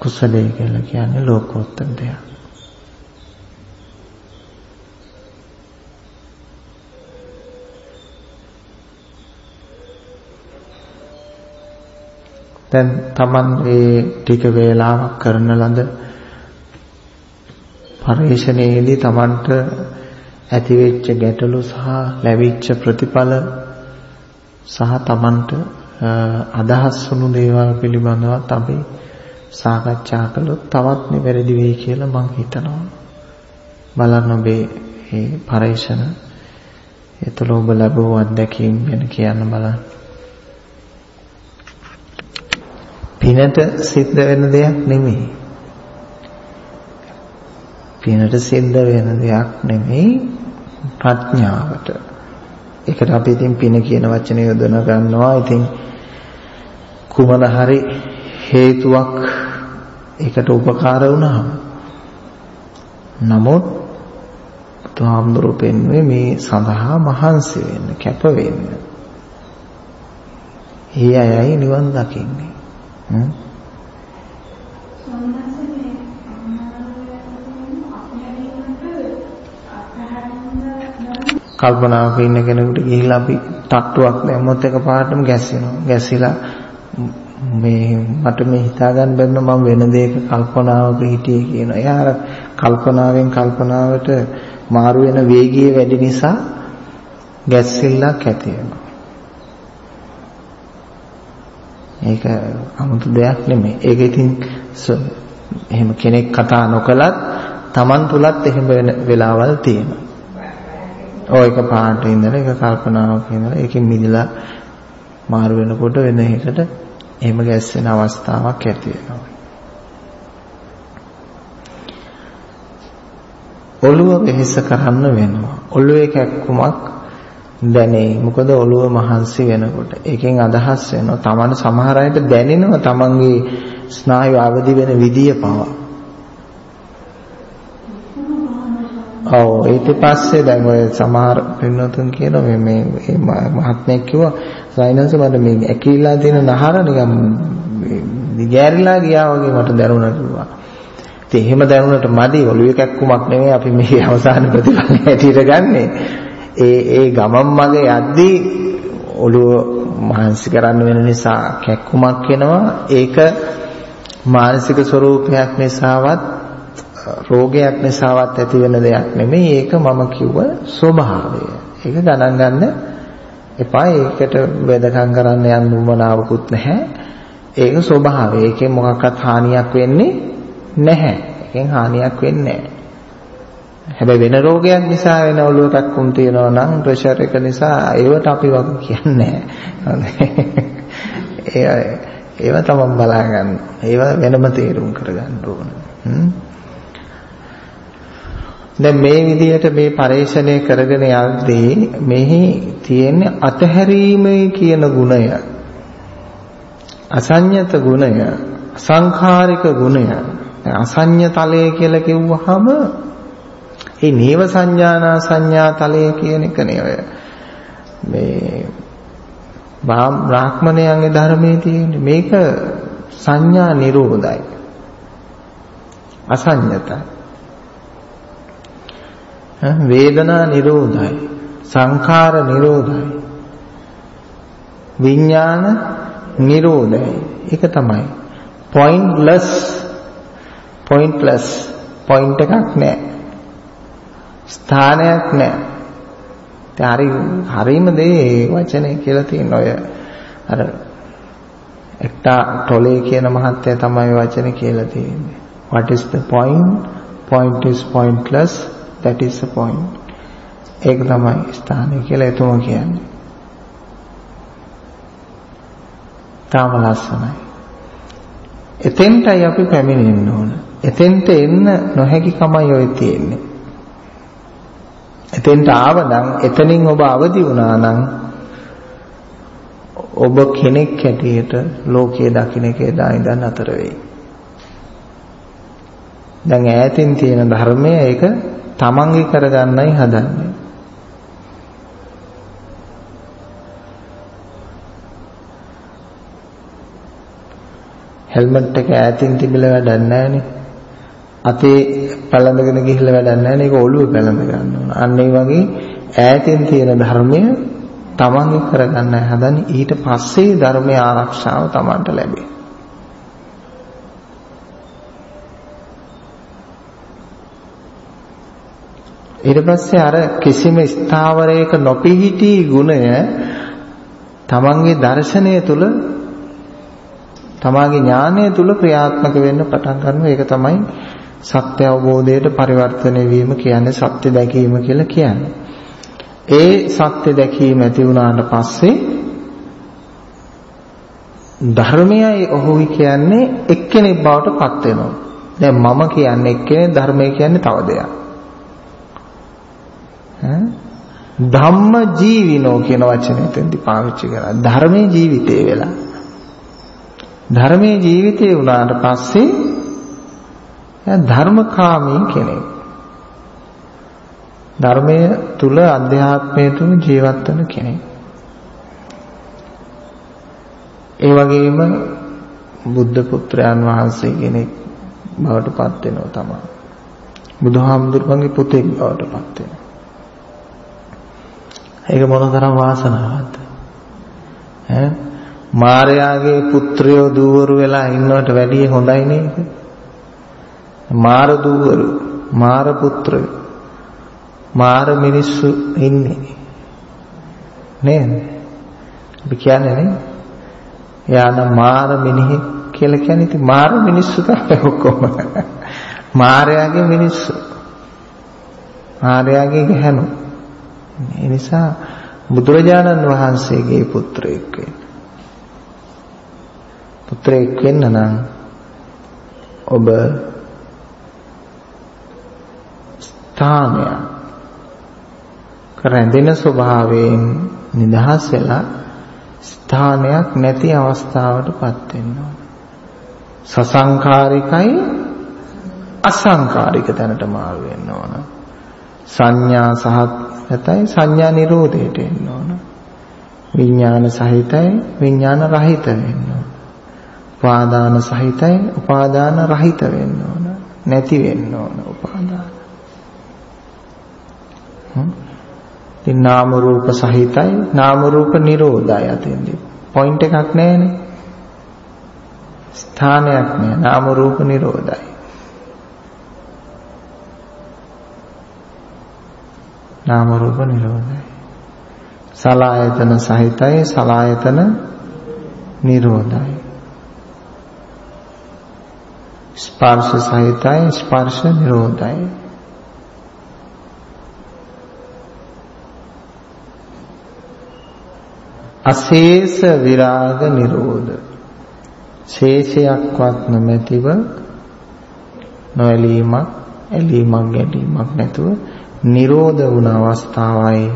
කුසලයේ කියලා කියන්නේ ලෝකෝත්තර දෙයක්. දැන් Taman ඒ ටික වේලාවක් කරන ලද පරිශ්‍රණයේදී Tamanට ඇතිවෙච්ච ගැටලු සහ ලැබිච්ච ප්‍රතිඵල සහ Tamanට අදහස් වුණු දේවල් පිළිබඳවත් අපි සාකච්ඡා කළොත් තවත් නිවැරදි වෙයි කියලා මම හිතනවා. බලන්න ඔබේ මේ පරිශ්‍රණ එතල ඔබ ලැබුව අත්දැකීම් ගැන කියන්න බලන්න. පිනට සිද්ධ වෙන දෙයක් නෙමෙයි. පිනට සිද්ධ වෙන දෙයක් නෙමෙයි ප්‍රඥාවට. ඒකට අපි ඉතින් පින කියන වචනේ යොදන ගන්නවා. ඉතින් කුමන හරි හේතුවක් ඒකට උපකාර වුණාම නමුත් බුදුහාමුදුරු පෙන්වන්නේ මේ සඳහා මහන්සි වෙන්න කැප වෙන්න. ඒ අයයි නිවන් දකින්නේ. කල්පනාවක ඉන්න කෙනෙකුට ගිහිල්ලා අපි තට්ටුවක් දැම්මොත් එක පාටම ගැස්සෙනවා. ගැසිලා මේ මට මේ හිතා ගන්න බැන්න මම වෙන දෙයක කල්පනාවක හිටියේ කියනවා. එයා අර කල්පනාවෙන් කල්පනාවට මාරු වෙන වේගය වැඩි නිසා ගැස්සිල්ලක් ඇති වෙනවා. ඒක 아무තු දෙයක් නෙමෙයි. ඒක ඉතින් එහෙම කෙනෙක් කතා නොකලත් Taman තුලත් එහෙම වෙන වෙලාවල් තියෙනවා. ඔය එක පාට ඉඳලා එක කල්පනාවක් ඉඳලා ඒකෙන් මිදලා මාරු වෙනකොට වෙන එකකට එහෙම ගැස්සෙන අවස්ථාවක් ඇති වෙනවා. ඔළුව වෙහෙස කරන්න වෙනවා. ඔළුවේ කැක්කුමක් දැනේ. මොකද ඔළුව මහන්සි වෙනකොට. ඒකෙන් අදහස් වෙනවා. Taman සමහර අයට දැනෙනවා Tamanගේ ස්නායු අවදි වෙන විදිය පවා. ඔව් ඊට පස්සේ දැන් ඔය සමහර පින්නතුන් කියන මේ මේ මහත්මයෙක් කිව්වා සයිනන්ස් මට මේ ඇකිලිලා තියෙන නහර නිකන් දිගෑරිලා ගියා වගේ මට දැනුණා කිව්වා. ඉතින් එහෙම දැනුණට මදි ඔළුවේ කැක්කුමක් නෙමෙයි අපි මේ අවසාන ප්‍රතිඵල හැටියට ගන්නෙ. ඒ ඒ ගමන් මග යද්දී ඔළුව මහන්සි කරන්න වෙන නිසා කැක්කුමක් එනවා. ඒක මානසික ස්වરૂපයක් නිසාවත් රෝගයක් නිසාවත් ඇති වෙන දෙයක් නෙමෙයි. ඒක මම කිව්ව ස්වභාවය. ඒක ගණන් ගන්න එපා. ඒකට වෙදකම් කරන්න යන්න උවමනාවකුත් නැහැ. ඒක ස්වභාවය. ඒකෙන් මොකක්වත් හානියක් වෙන්නේ නැහැ. ඒකෙන් හානියක් වෙන්නේ නැහැ. හැබැයි වෙන රෝගයක් නිසා වෙන ඔළුව කක්කුම් තියනවා නම් ප්‍රෙෂර් එක නිසා ඒවට අපි වග කියන්නේ නැහැ. ඒව තමයි බලා ගන්න. ඒව වෙනම තීරුම් කරගන්න ඕන. දැන් මේ විදිහට මේ පරේක්ෂණය කරගෙන යද්දී මෙහි තියෙන අතහැරීමේ කියන ගුණය අසඤ්ඤත ගුණය සංඛාරික ගුණය අසඤ්ඤ තලය කියලා කිව්වහම ඒ නේව සංඥානා සංඥා තලය කියන එක නේ මේ බ්‍රාහ්මණයන්ගේ ධර්මයේ තියෙන මේක සංඥා නිරෝධයි. අසඤ්ඤතයි. වේදනා නිරෝධයි. සංඛාර නිරෝධයි. විඥාන නිරෝධයි. ඒක තමයි. pointless pointless point එකක් නැහැ. ස්ථානයක් නැහැ. හරි හරීම දේ වචනේ කියලා තියෙන ඔය අර එක්ටා ටොලේ කියන මහත්තයා තමයි වචනේ කියලා තියෙන්නේ. What is the point? Point is pointless. That is the point. ඒක තමයි ස්ථානය කියලා එතුම කියන්නේ. තාම ලස්සනයි. එතෙන්ටයි අපි පැමිණෙන්න ඕන. එතෙන්ට එන්න නොහැකි කමයි ඔය තියෙන්නේ. එතෙන්ට ආවනම් එතනින් ඔබ අවදි වුණා නම් ඔබ කෙනෙක් හැටියට ලෝකයේ දකින්න එක එදා ඉඳන් අතර වෙයි. දැන් ඈතින් තියෙන ධර්මය ඒක තමන්ගේ කරගන්නයි හදන්නේ. හෙල්මට් එක ඈතින් තිබිලා වැඩක් නැහැ නේ. අතේ පැලඳගෙන ගිහිල්ලා වැඩක් නැහැ නේ ඒක ඔළුවේ පැලඳ ගන්න ඕන. අන්න ඒ වගේ ඈතින් තියෙන ධර්මය තමන්ගේ කරගන්න හදන්නේ ඊට පස්සේ ධර්මයේ ආරක්ෂාව තමන්ට ලැබේ. ඊට පස්සේ අර කිසිම ස්ථාවරයක නොපිහිටි ගුණය තමන්ගේ දර්ශනය තුල තමාගේ ඥානය තුල ක්‍රියාත්මක වෙන්න පටන් ගන්නවා ඒක තමයි සත්‍ය අවබෝධයට පරිවර්තනය වීම කියන්නේ සත්‍ය දැකීම කියලා කියන්නේ. ඒ සත්‍ය දැකීම ඇති වුණාට පස්සේ ධර්මයයි ඔහුයි කියන්නේ එක්කෙනෙක් බවට පත් වෙනවා. දැන් මම කියන්නේ එක්කෙනෙක් ධර්මය කියන්නේ තව දෙයක්. ධම්ම ජීවිනෝ කියන වචනේ තෙන්දි පාවිච්චි කරා. ධර්මයේ ජීවිතේ වෙලා. ධර්මයේ ජීවිතේ වුණාට පස්සේ එයා ධර්මකාමී කෙනෙක්. ධර්මයේ තුල අධ්‍යාත්මයේ තුල ජීවත් වෙන කෙනෙක්. ඒ වගේම බුද්ධ පුත්‍රයන් වහන්සේ කෙනෙක් බවට පත් වෙනවා තමයි. බුදුහාමුදුරුවන්ගේ පුතෙක් බවට පත් වෙනවා. ඒක මොනතරම් වාසනාවක්ද? ඈ මාර්යාගේ පුත්‍රයෝ දූවරු වෙලා ඉන්නවට වැඩිය හොඳයි නේද? මාර දූවරු, මාර පුත්‍රයෝ, මාර මිනිස්සු ඉන්නේ. නේද? අපි කියන්නේ නේ. යාන මාර මිනිහෙක් කියලා කියන්නේ ඉතින් මාර මිනිස්සු තමයි ඔක්කොම. මාර්යාගේ මිනිස්සු. මාර්යාගේ ගැහණු. ඒ නිසා බුදුරජාණන් වහන්සේගේ පුත්‍රයෙක් වෙන්න. පුත්‍රයෙක් වෙන්න නම් ඔබ ස්ථානය රැඳෙන ස්වභාවයෙන් නිදහස් වෙලා ස්ථානයක් නැති අවස්ථාවටපත් වෙන්න ඕන. සසංකාරිකයි අසංකාරික තැනට මාරු වෙන්න ඕන. සංඥා සහගතයි සංඥා නිරෝධයට එන්න ඕන. විඥාන සහිතයි විඥාන රහිත වෙන්න ඕන. උපාදාන සහිතයි උපාදාන රහිත වෙන්න ඕන. නැති වෙන්න ඕන උපාදාන. ඉතින් නාම රූප සහිතයි නාම රූප නිරෝධය අතෙන්දී. පොයින්ට් එකක් නැහැනේ. ස්ථානයක් නෑ නාම රූප නිරෝධයි. නාම රූප නිරෝධයි. සලායතන සහිතයි සලායතන නිරෝධයි. ස්පර්ශ සහිතයි ස්පර්ශ නිරෝධයි. අශේෂ විරාග නිරෝධ ශේෂයක්වත් නොමැතිව නොඇලීමක් ඇලීමක් ගැටීමක් නැතුව නිරෝධ වුණ අවස්ථාවයි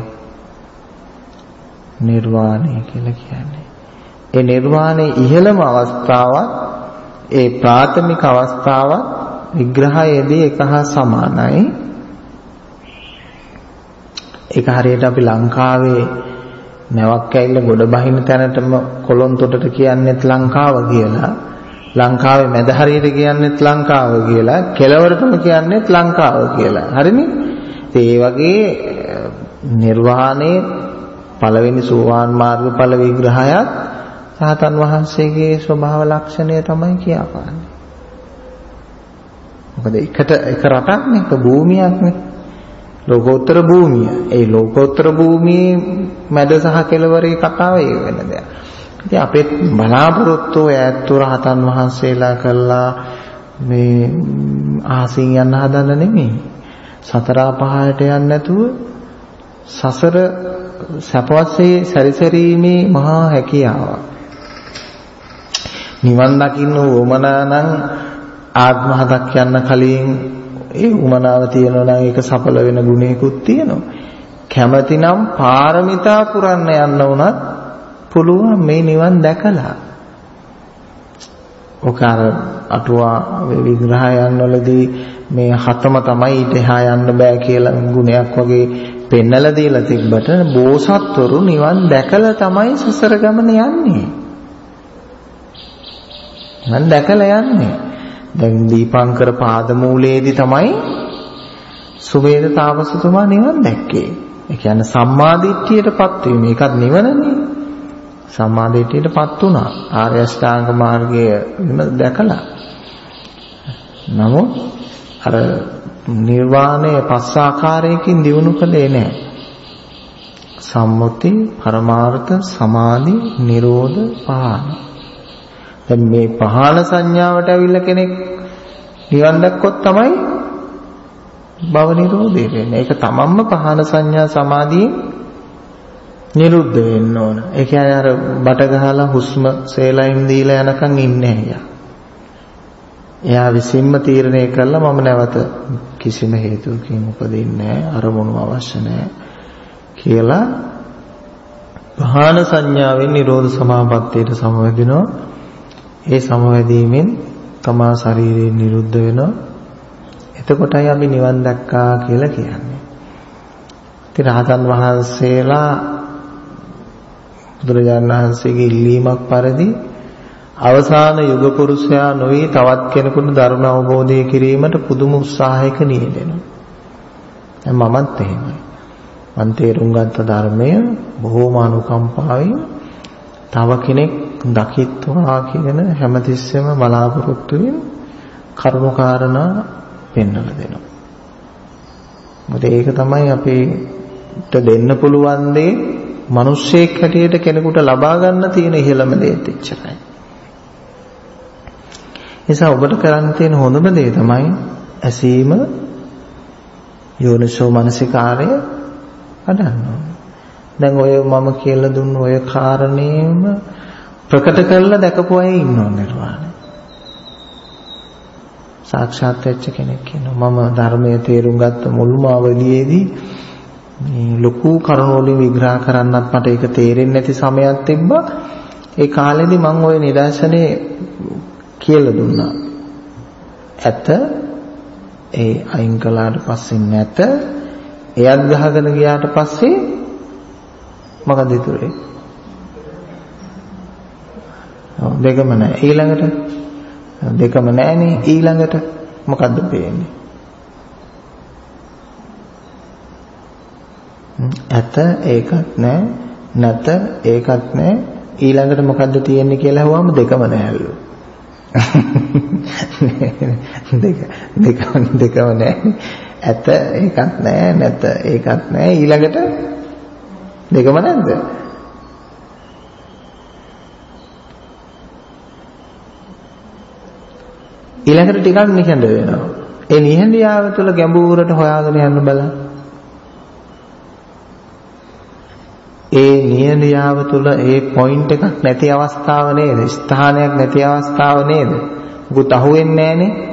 නිර්වාණය කියලා කියන්නේ. ඒ නිර්වාණයේ ඉහළම අවස්ථාවත් ඒ ප්‍රාථමික අවස්ථාවත් විග්‍රහයේදී එක හා සමානයි. ඒක හරියට අපි ලංකාවේ නැවක් ඇවිල්ලා ගොඩ බහින තැනටම කොළොන් තොටට කියන්නේත් ලංකාව කියලා. ලංකාවේ මැද හරියට කියන්නේත් ලංකාව කියලා. කෙළවරටම කියන්නේත් ලංකාව කියලා. හරිනේ? ඒ වගේ නිර්වාණය පළවෙනි සෝවාන් මාර්ගඵල විග්‍රහයත් සාතන් වහන්සේගේ ස්වභාව ලක්ෂණය තමයි කියපාන්නේ. මොකද එකට එක රටක් නේ එක භූමියක් නේ. ලෝකෝත්තර භූමිය. ඒ ලෝකෝත්තර භූමියේ මැද සහ කෙළවරේ කතාව ඒ වෙන දෙයක්. ඉතින් අපේ බලාපොරොත්තු ඈත්තු රහතන් වහන්සේලා කළා මේ ආසින් යන්න හදන නෙමෙයි. සතර පහයට යන්නේ නැතුව සසර සපවස්සේ සැරිසරීමේ මහා හැකියාවක්. නිවන් දකින්න උවමනා නම් ආත්ම හතක් යන්න කලින් ඒ උමනාව තියෙනවා නම් ඒක සඵල වෙන ගුණයකුත් තියෙනවා. කැමැතිනම් පාරමිතා පුරන්න යන්න උනත් පුළුවන් මේ නිවන් දැකලා. ඔක අර අටුවා විග්‍රහයන් වලදී මේ හතම තමයි ඊට එහා යන්න බෑ කියලා ගුණයක් වගේ පෙන්නලා දීලා තිබ්බට බෝසත්වරු නිවන් දැකලා තමයි සසර ගමන යන්නේ. නිවන් දැකලා යන්නේ. දැන් දීපංකර පාදමූලයේදී තමයි සුවේද තාපසතුමා නිවන් දැක්කේ. ඒ කියන්නේ සම්මාදිට්ඨියටපත් වීම. ඒකත් නිවනනේ. සම්මාදිට්ඨියටපත් වුණා. ආර්ය අෂ්ටාංග මාර්ගය දැකලා. නමුත් අර නිර්වාණය පස් ආකාරයකින් දිනු කළේ නැහැ. සම්මුති, පරමාර්ථ, සමාධි, නිරෝධ, පහන. දැන් මේ පහන සංඥාවට ඇවිල්ලා කෙනෙක් නිවන් දැක්කොත් තමයි භව නිරෝධය වෙන්නේ. ඒක තමන්ම පහන සංඥා සමාධියෙන් නිරුද්ධ වෙන්න ඕන. ඒ කියන්නේ අර බට ගහලා හුස්ම සේලයින් දීලා යනකම් ඉන්නේ නැහැ. එයා විසින්ම තීරණය කළා මම නැවත කිසිම හේතුවකින් උපදින්නේ අරමුණු අවශ්‍ය නැහැ කියලා පහන සංඥාවෙන් නිරෝධ සමාපත්තියට සමවැදිනවා. ඒ සමවැදීමෙන් තමා ශරීරයෙන් නිරුද්ධ වෙනවා. එතකොටයි අපි නිවන් දැක්කා කියලා කියන්නේ. ඉතින් රහතන් වහන්සේලා බුදුරජාණන් වහන්සේගේ ඉල්ලීමක් පරිදි අවසාන යුග පුරුෂයා නොවේ තවත් කෙනෙකුට ධර්ම අවබෝධය කිරීමට පුදුම උත්සාහයක නියැලෙනවා. දැන් මමත් එහෙමයි. මන් තේරුම් ගත්ත ධර්මය බොහෝම අනුකම්පාවෙන් තව කෙනෙක් දකිත්වා කියන හැමතිස්සෙම බලාපොරොත්තු වෙන කරුණාකාරණා පෙන්වලා දෙනවා. මොකද ඒක තමයි අපිට දෙන්න පුළුවන් දේ මිනිස්සෙක් හැටියට කෙනෙකුට ලබා ගන්න තියෙන ඉහළම දේත් එච්චරයි. නිසා ඔබට කරන්න තියෙන හොඳම දේ තමයි ඇසීම යෝනිසෝ මනසිකාරය අඩන්න දැන් ඔය මම කියලා දුන්න ඔය කාරණේම ප්‍රකට කරලා දැකපු අය ඉන්නව නිර්වාණය. සාක්ෂාත් වෙච්ච කෙනෙක් කියනවා මම ධර්මයේ තේරුම් ගත්ත මුල්ම අවධියේදී මේ ලොකු කරුණු වලින් විග්‍රහ කරන්නත් මට ඒක තේරෙන්නේ නැති සමයක් තිබ්බා. ඒ කාලෙදී මම ওই නිදර්ශනේ කියලා දුන්නා. ඇත ඒ අයින් කළාට පස්සේ නැත එයත් ගහගෙන ගියාට පස්සේ මොකද ඉතුරුනේ? ඔව් දෙකම නැහැ. ඊළඟට දෙකම නැහැනේ ඊළඟට මොකද්ද පේන්නේ? ඇත ඒකත් නැහැ නැත ඒකත් නැහැ ඊළඟට මොකද්ද තියෙන්නේ කියලා අහුවම දෙකම නැහැලු. දෙක දෙකම දෙකම නෑ. ඇත ඒකත් නෑ නැත ඒකත් නෑ. ඊළඟට දෙකම නැද්ද? ඊළඟට ටිකක් නිහඬ වෙනවා. ඒ නිහඬියාව තුළ ගැඹුරට හොයාගෙන යන්න බලන්න. ඒ නියලියාව තුල ඒ පොයින්ට් එකක් නැති අවස්ථාව නේද? ස්ථානයක් නැති අවස්ථාව නේද? මුකුත් අහුවෙන්නේ නැහනේ.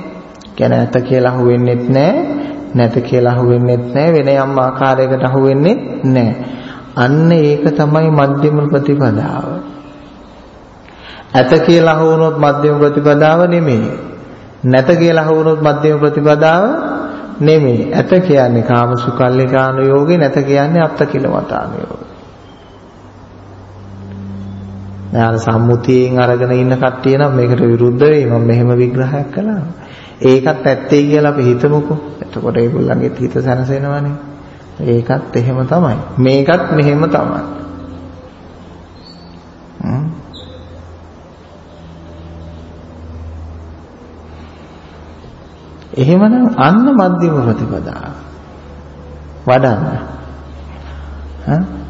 කියන්නේ නැත කියලා අහුවෙන්නෙත් නැහැ. නැත කියලා අහුවෙන්නෙත් නැහැ. වෙන යම් ආකාරයකට අහුවෙන්නේ නැහැ. අන්න ඒක තමයි මධ්‍යම ප්‍රතිපදාව. ඇත කියලා අහුවුනොත් මධ්‍යම ප්‍රතිපදාව නෙමෙයි. නැත කියලා අහුවුනොත් මධ්‍යම ප්‍රතිපදාව නෙමෙයි. ඇත කියන්නේ කාමසුකල්ලිකානුයෝගේ නැත කියන්නේ අත්තිකිලමතානුයෝගේ. දැන් අර සම්මුතියෙන් අරගෙන ඉන්න කට්ටිය නම් මේකට විරුද්ධ වෙයි මම මෙහෙම විග්‍රහයක් කළා. ඒකත් ඇත්තේ කියලා අපි හිතමුකෝ. එතකොට ඒගොල්ලන්ගේ හිත සැනසෙනවනේ. ඒකත් එහෙම තමයි. මේකත් මෙහෙම තමයි. එහෙමනම් අන්න මධ්‍යම ප්‍රතිපදාව. වඩන්න. හා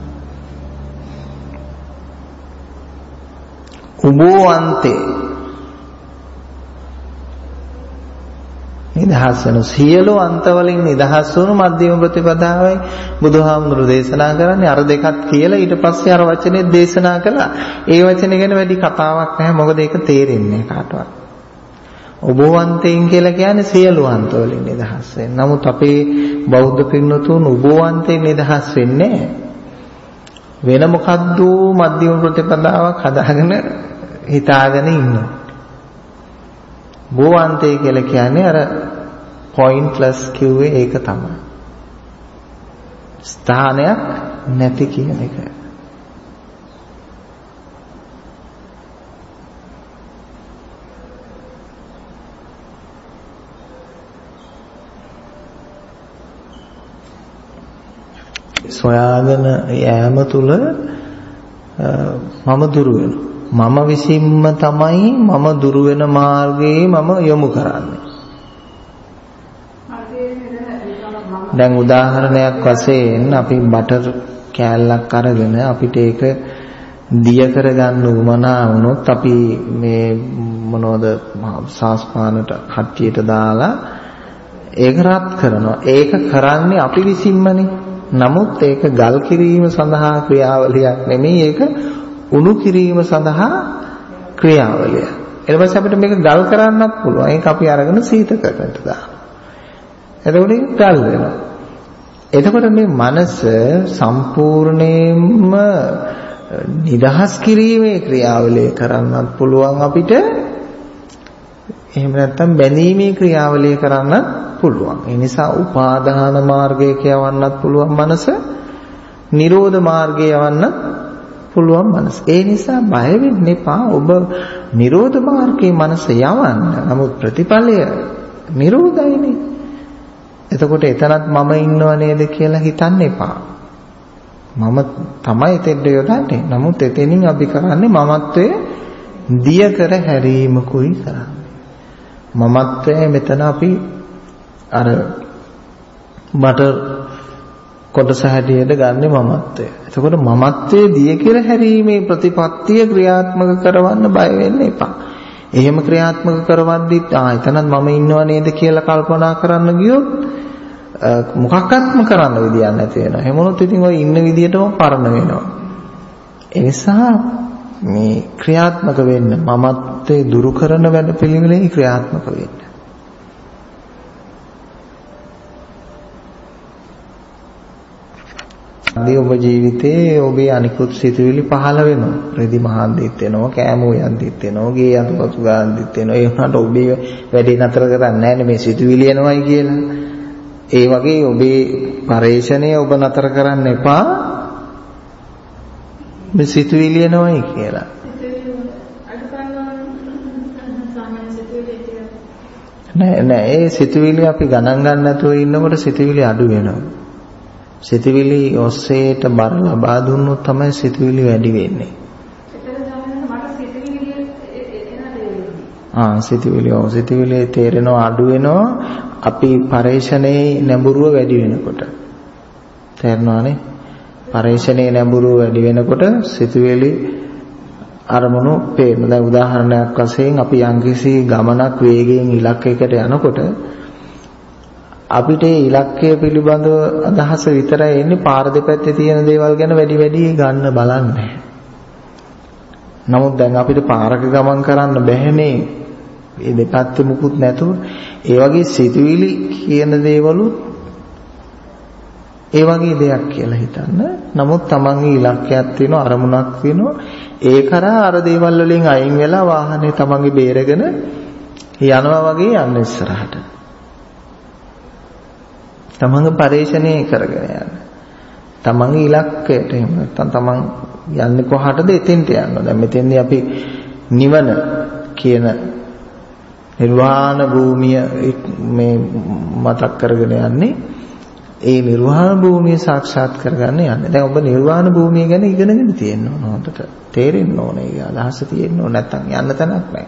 උබෝ අන්තේ නිදහස් වෙන සියලු අන්තවලින් නිදහස් වුණු මධ්‍යම ප්‍රතිපදාවයි බුදුහාමුදුරු දේශනා කරන්නේ අර දෙකත් කියලා ඊට පස්සේ අර වචනේ දේශනා කළා. ඒ වචනේ ගැන වැඩි කතාවක් නැහැ මොකද ඒක තේරෙන්නේ කාටවත්. උභවන්තයෙන් කියලා කියන්නේ සියලු අන්තවලින් නිදහස් වෙන. නමුත් අපේ බෞද්ධ පින්නතුන් උභවන්තයෙන් නිදහස් වෙන්නේ වෙන මොකද්ද මධ්‍යම ප්‍රතිපදාවක් හදාගෙන හිතාගෙන ඉන්නවා. භෝවන්තය කියලා කියන්නේ අර පොයින්ට්ලස් කිව්වේ ඒක තමයි. ස්ථානයක් නැති කියන එක. සොයාගෙන යෑම තුල මම දුර වෙනවා. මම විසින්ම තමයි මම දුර වෙන මාර්ගයේ මම යොමු කරන්නේ. දැන් උදාහරණයක් වශයෙන් අපි බටර් කෑල්ලක් අරගෙන අපිට ඒක දිය කරගන්න උවමනා වුණොත් අපි මේ මොනවද සාස්පානට කට්ටියට දාලා ඒක රත් කරනවා. ඒක කරන්නේ අපි විසින්මනේ. නමුත් ඒක ගල් කිරීම සඳහා ක්‍රියාවලියක් නෙමෙයි ඒක උණු කිරීම සඳහා ක්‍රියාවලිය. ඊට පස්සේ අපිට මේක ගල් කරන්නත් පුළුවන්. ඒක අපි අරගෙන සීතකරකට දානවා. එතකොට ඒක ගල් වෙනවා. එතකොට මේ මනස සම්පූර්ණයෙන්ම නිදහස් කිරීමේ ක්‍රියාවලිය කරන්නත් පුළුවන් අපිට. එහෙම නැත්නම් බැඳීමේ ක්‍රියාවලිය කරන්නත් පුළුවන්. ඒ නිසා උපාදාන මාර්ගයක යවන්නත් පුළුවන් මනස. නිරෝධ මාර්ගය යවන්නත් පුළුවන් මනස. ඒ නිසා බය වෙන්න එපා. ඔබ නිරෝධ මාර්ගයේ මනස යවන්න. නමුත් ප්‍රතිඵලය නිරෝධයිනේ. එතකොට එතනත් මම ඉන්නව නේද කියලා හිතන්න එපා. මම තමයි එතෙන්ට යොදන්නේ. නමුත් එතනින් අපි කරන්නේ මමත්වයේ දිය කර හැරීමකුයි කරන්නේ. මමත්වයේ මෙතන අපි අර මට කොටස හැටියට ගන්නෙ මමත්වය. එතකොට මමත්වයේ දිය කියලා හැරීමේ ප්‍රතිපත්තිය ක්‍රියාත්මක කරවන්න බය වෙන්න එපා. එහෙම ක්‍රියාත්මක කරවද්දිත් ආ එතනත් මම ඉන්නව නේද කියලා කල්පනා කරන්න ගියොත් මොකක්වත්ම කරන්න විදියක් නැති වෙනවා. එහෙමනොත් ඉතින් ඔය ඉන්න විදියටම පරණ වෙනවා. ඒ නිසා මේ ක්‍රියාත්මක වෙන්න මමත්වයේ දුරු කරන වැඩ පිළිවෙලේ ක්‍රියාත්මක වෙන්න. දී ඔබ ජීවිතේ ඔබේ අනිකුත් සිතුවිලි පහළ වෙනවා. රෙදි මහන්දිත් වෙනවා, කෑමෝ යන්දිත් වෙනවා, ගේ අතුපතු ගාන්දිත් වෙනවා. ඒ වුණාට ඔබේ වැඩේ නතර කරන්නේ නැහැ මේ සිතුවිලි එනවයි කියලා. ඒ වගේ ඔබේ පරේෂණය ඔබ නතර කරන්න එපා. මේ සිතුවිලි එනවයි කියලා. නෑ නෑ ඒ සිතුවිලි අපි ගණන් ගන්න නැතුව ඉන්නකොට සිතුවිලි අඩු වෙනවා. සිතවිලි ඔස්සේට බර ලබා දුන්නොත් තමයි සිතවිලි වැඩි වෙන්නේ. ආ සිතවිලි ඔව් සිතවිලි තේරෙනවා අඩු වෙනවා අපි පරේෂණයේ නැඹුරුව වැඩි වෙනකොට. තේරෙනවනේ? පරේෂණයේ නැඹුරුව වැඩි වෙනකොට සිතවිලි අරමුණු පේන. දැන් උදාහරණයක් වශයෙන් අපි යම්කිසි ගමනක් වේගයෙන් ඉලක්කයකට යනකොට අපිට ඉලක්කය පිළිබඳව අදහස විතරයි එන්නේ පාර දෙපැත්තේ තියෙන දේවල් ගැන වැඩි වැඩි ගන්න බලන්නේ. නමුත් දැන් අපිට පාරක ගමන් කරන්න බැහැනේ. මේ දෙපැත්තේ මුකුත් නැතුව ඒ වගේ සිතුවිලි කියන දේවලුත් ඒ වගේ දෙයක් කියලා හිතන්න. නමුත් තමන්ගේ ඉලක්කයක් තියෙනවා අරමුණක් තියෙනවා. ඒ කරා අර දේවල් වලින් අයින් වෙලා වාහනේ තමන්ගේ බේරගෙන යනවා වගේ යන්න ඉස්සරහට. තමන්ගේ පරේෂණය කරගෙන යන්න. තමන්ගේ ඉලක්කයට එහෙම නැත්නම් තමන් යන්නේ කොහටද එතෙන්ට යන්න. දැන් මෙතෙන්දී අපි නිවන කියන නිර්වාණ භූමිය මේ මතක් කරගෙන යන්නේ ඒ නිර්වාණ භූමිය සාක්ෂාත් කරගන්න යන්නේ. දැන් ඔබ නිර්වාණ භූමිය ගැන ඉගෙනගෙන තියෙන්න ඕන හොඳට. තේරෙන්න ඕන ඒ අදහස තියෙන්න ඕන නැත්නම් යන්න තැනක් නැහැ.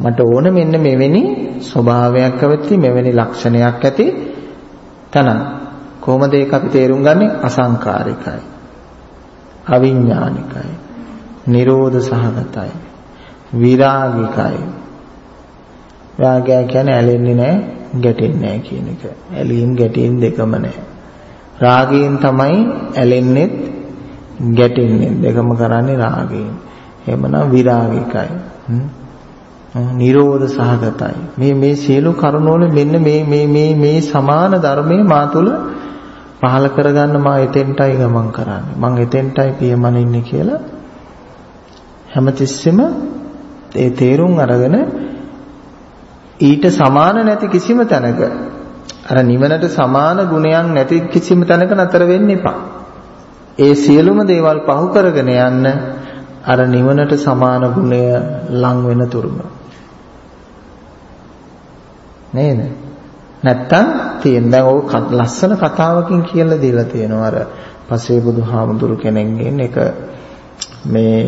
මට ඕන මෙන්න මෙවැනි ස්වභාවයක් ඇති මෙවැනි ලක්ෂණයක් ඇති තන කොහොමද ඒක අපි තේරුම් ගන්නෙ? අසංකාරිකයි. අවිඥානිකයි. නිරෝධ සහගතයි. විරාගිකයි. රාගය කියන්නේ ඇලෙන්නේ නැහැ ගැටෙන්නේ නැහැ කියන එක. ඇලීම් ගැටීම් දෙකම නැහැ රාගයෙන් තමයි ඇලෙන්නෙත් ගැටෙන්නේ දෙකම කරන්නේ රාගයෙන්. එහෙමනම් විරාගිකයි. නිරෝධ සහගතයි. මේ මේ සියලු කරුණවල මෙන්න මේ මේ මේ මේ සමාන ධර්මයේ මා තුල පහල කරගන්න මා එතෙන්ටයි ගමන් කරන්නේ. මං එතෙන්ටයි පියමනින්නේ කියලා හැමතිස්සෙම ඒ තේරුම් අරගෙන ඊට සමාන නැති කිසිම තැනක අර නිවනට සමාන ගුණයක් නැති කිසිම තැනක නතර වෙන්න එපා. ඒ සියලුම දේවල් පහු කරගෙන යන්න අර නිවනට සමාන ගුණය ලං වෙන තුරුම නේද? නැත්තම් තියෙන දැන් ඕක ලස්සන කතාවකින් කියලා දීලා තියෙනවා අර පසේ බුදුහාමුදුරු කෙනෙක්ගෙන් එක මේ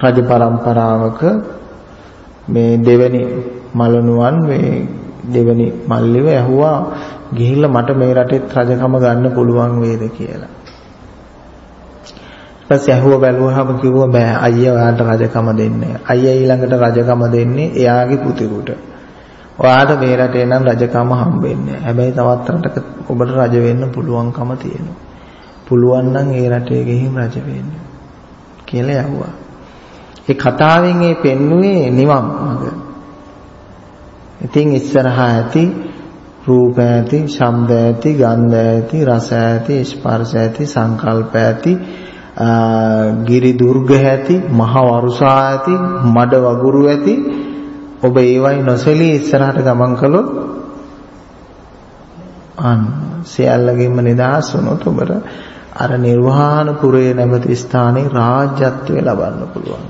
රජ පරම්පරාවක මේ දෙවෙනි මලනුවන් මේ දෙවෙනි මල්ලිව ඇහුවා ගිහිල්ලා මට මේ රටෙත් රජකම ගන්න පුළුවන් වේද කියලා. ඊපස්සේ ඇහුව බැලුවාම කිව්වා බෑ අයියා ඔයාට රජකම දෙන්නේ. අයියා ඊළඟට රජකම දෙන්නේ එයාගේ පුතෙකුට. ඔයාට මේ රටේ නම් රජකම හම්බෙන්නේ හැබැයි තවත් රටක ඔබට රජ වෙන්න පුළුවන්කම තියෙනවා. පුළුවන් නම් ඒ රටේ ගිහින් රජ වෙන්න කියලා යවුවා. ඒ කතාවෙන් ඒ පෙන්නුවේ නිවන් මඟ. ඉතින් ඉස්සරහා ඇති රූප ඇති, ශබ්ද ඇති, ගන්ධ ඇති, රස ඇති, ස්පර්ශ ඇති, සංකල්ප ඇති ගිරි දුර්ග ඇති, මහ වරුසා ඇති, මඩ වගුරු ඇති ඔබ ඒවයි නොසලී ඉස්සරහට ගමන් කළොත් අන් සියල්ලකින්ම නිදහස් වුණොත් ඔබට අර නිර්වාණ පුරේ නැමැති ස්ථානයේ රාජ්‍යත්වය ලබන්න පුළුවන්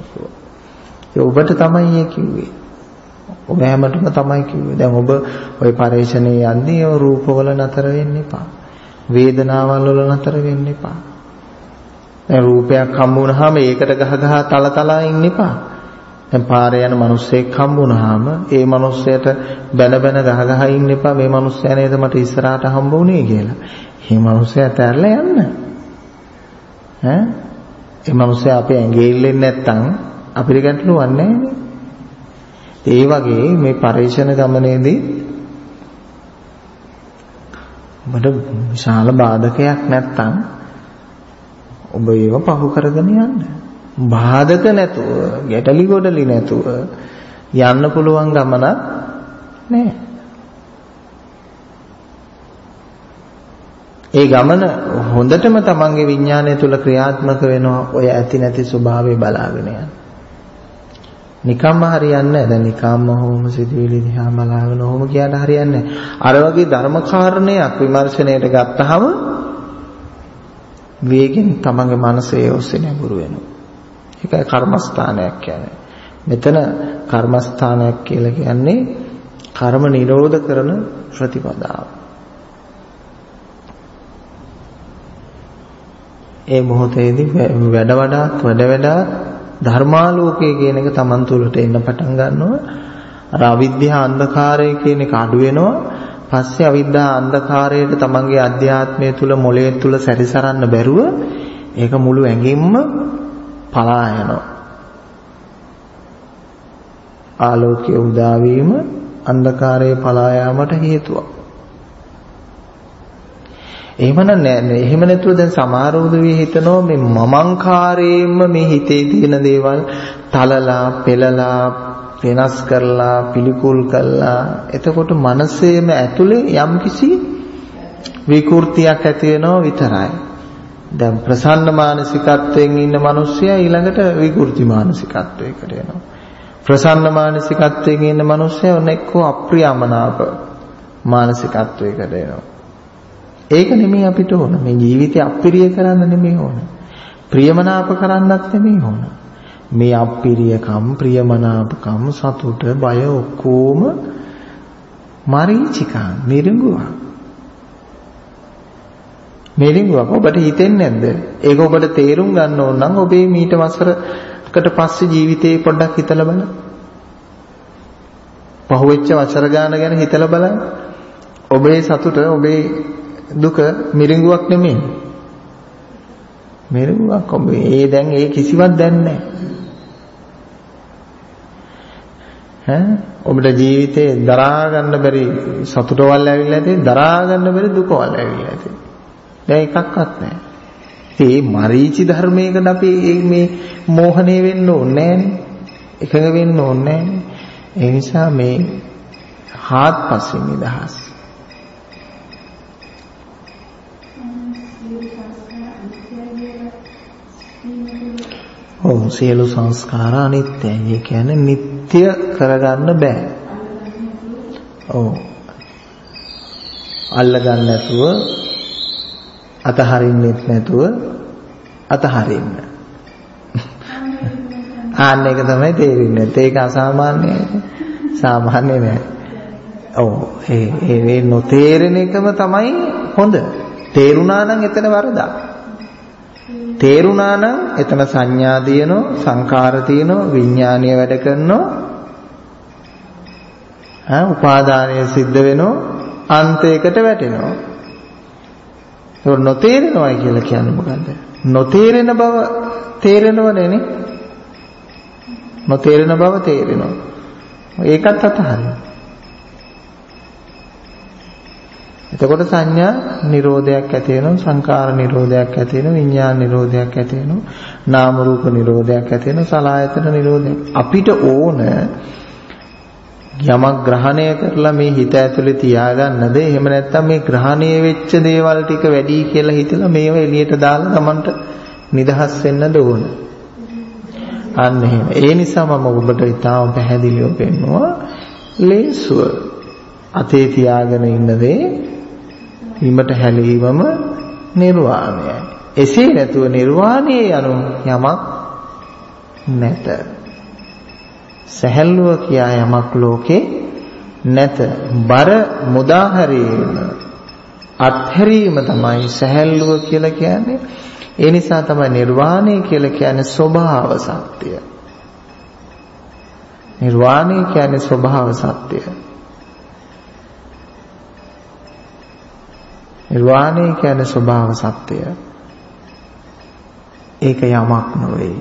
ඒ ඔබට තමයි ඒ කිව්වේ. ඔබ හැමතෙම තමයි කිව්වේ. දැන් ඔබ ওই පරේෂණේ යන්නේ ඔය රූපවල නතර වෙන්න එපා. වේදනාවල් වල නතර වෙන්න එපා. දැන් රූපයක් හම්බ වුණාම ඒකට ගහ ගහ තල තලා ඉන්න එපා. දැන් පාරේ යන මිනිස්සෙක් හම්බ වුණාම ඒ මිනිස්සයාට බැන බැන ගහ ගහ ඉන්න එපා මේ මිනිස්සයා නේද මට ඉස්සරහට හම්බ වුණේ කියලා. මේ මිනිස්සයා තැරලා යන්න. ඈ ඒ මිනිස්සයා අපේ ඇඟේ ඉල්ලෙන්නේ නැත්තම් අපිට ගැටලුවක් නැහැ ඒ වගේ මේ පරිශන ගමනේදී ඔබට විශාල බාධකයක් නැත්තම් ඔබ ඒව පහු කරගෙන යන්න. බාධක නැතුව, ගැටලි ගොඩලි නැතුව යන්න පුළුවන් ගමනක් නෑ. ඒ ගමන හොඳටම තමන්ගේ විඥානය තුල ක්‍රියාත්මක වෙනවා ඔය ඇති නැති ස්වභාවය බලාගෙන යන්න. නිකම්ම හරියන්නේ නැහැ. දැන් නිකම්ම හොම සිදුවිලි දිහා බලාගෙන හොම කියන්න හරියන්නේ නැහැ. අර වගේ ධර්ම කාරණයක් විමර්ශනයට ගත්තහම වේගෙන් තමන්ගේ මනසේ ඔස්සේ නැඹුරු වෙනවා. ඒකයි කර්මස්ථානයක් කියන්නේ. මෙතන කර්මස්ථානයක් කියලා කියන්නේ කර්ම නිරෝධ කරන ප්‍රතිපදාව. ඒ මොහොතේදී වැඩ වඩාත් වැඩ වඩාත් ධර්මාලෝකය කියන එක Taman තුළට එන්න පටන් ගන්නවා. අර අවිද්‍යා අන්ධකාරය කියන එක අඩු වෙනවා. පස්සේ අවිද්‍යා අන්ධකාරයට තමන්ගේ අධ්‍යාත්මය තුල මොළය තුල සැරිසරන්න බැරුව ඒක මුළු ඇඟින්ම පලා යනවා. ආලෝකයේ උදා වීම අන්ධකාරයේ පලා යාමට හේතුවක්. එහෙම නෑ එහෙම නැතුව දැන් සමහර උදවිය හිතනවා මේ මමංකාරයෙන්ම මේ හිතේ තියෙන දේවල් තලලා පෙළලා වෙනස් කරලා පිළිකුල් කළා එතකොට මනසේම ඇතුලේ යම්කිසි විකෘතියක් ඇති වෙනවා විතරයි. දැන් ප්‍රසන්න මානසිකත්වයෙන් ඉන්න මිනිස්සයා ඊළඟට විකෘති මානසිකත්වයකට එනවා. ප්‍රසන්න මානසිකත්වයෙන් ඉන්න මිනිස්සයා ඔන්න එක්කෝ අප්‍රියමනාප මානසිකත්වයකට එනවා. ඒක නෙමෙයි අපිට ඕන. මේ ජීවිතය අප්‍රිය කරන්න නෙමෙයි ඕන. ප්‍රියමනාප කරන්නත් නෙමෙයි ඕන. මේ අප්පිරියකම් ප්‍රියමනාපකම් සතුට බය ඔක්කොම මරීචිකා මිරිඟුවා. මිරිඟුවක් ඔබට හිතෙන්නේ නැද්ද? ඒක ඔබට තේරුම් ගන්න ඕන නම් ඔබේ මීට වසරකට පස්සේ ජීවිතේ පොඩ්ඩක් හිතලා බලන්න. පහුවෙච්ච වසර ගාන ගැන හිතලා බලන්න. ඔබේ සතුට ඔබේ දුක මිරිඟුවක් නෙමෙයි. මිරිඟුවක් ඔබ. ඒ දැන් ඒ කිසිවක් දැන් නැහැ. ඈ? ඔබට ජීවිතේ දරා ගන්න බැරි සතුටවල් ඇවිල්ලා ඇති දරා ගන්න බැරි දුකවල් ඇවිල්ලා ඇති. දැන් එකක්වත් නැහැ. ඉතින් මේ මරීචි ධර්මයකට අපි මේ මෝහණය වෙන්න ඕනේ එකඟ වෙන්න ඕනේ ඒ නිසා මේ හාත්පසින් නිදහස්. ඔව් සියලු සංස්කාර අනිත්‍යයි. ඒ කියන්නේ නিত্য කරගන්න බෑ. ඔව්. අල්ලගන්න නැතුව අතහරින්නෙත් නැතුව අතහරින්න. ආන්න එක තමයි තේරෙන්නේ. ඒක අසාමාන්‍යයි. සාමාන්‍ය නෑ. ඔව් ඒ ඒ නොතේරෙන එකම තමයි හොඳ. තේරුණා නම් එතන වරදක්. තේරුණා නම් එතන සංඥා දිනනවා සංකාර තියෙනවා විඥානීය වැඩ කරනවා ආ උපාදානය සිද්ධ වෙනවා අන්තයකට වැටෙනවා ඒක නොතේරෙනවා කියලා කියන්නේ මොකද්ද? නොතේරෙන බව තේරෙනවනේ නේ නොතේරෙන බව තේරෙනවා. ඒකත් අතහරිනවා එතකොට සංඥා නිරෝධයක් ඇති වෙනවා සංකාර නිරෝධයක් ඇති වෙනවා විඥාන නිරෝධයක් ඇති වෙනවා නාම රූප නිරෝධයක් ඇති වෙනවා සලආයතන නිරෝධයක්. අපිට ඕන යමක් ග්‍රහණය කරලා මේ හිත ඇතුලේ තියාගන්නද? එහෙම නැත්නම් මේ ග්‍රහණය වෙච්ච දේවල් ටික වැඩි කියලා හිතලා මේව එළියට දාලා Tamanට නිදහස් වෙන්නද ඕන? අන්න එහෙම. ඒ නිසා මම ඔබට ඉතාම පැහැදිලිව පෙන්නවා ලේසුව. අතේ තියාගෙන ඉන්න දේ බිමට හැලීමම නිර්වාණයයි. එසේ නැතුව නිර්වාණය යනු යමක් නැත. සැහැල්ලුව කියා යමක් ලෝකේ නැත. බර මුදා හැරීම අත්හැරීම තමයි සැහැල්ලුව කියලා කියන්නේ. ඒ නිසා තමයි නිර්වාණය කියලා කියන්නේ ස්වභාව සත්‍යය. නිර්වාණය කියන්නේ ස්වභාව සත්‍යය. නිර්වාණය කියන්නේ ස්වභාව සත්‍යය. ඒක යමක් නොවේ.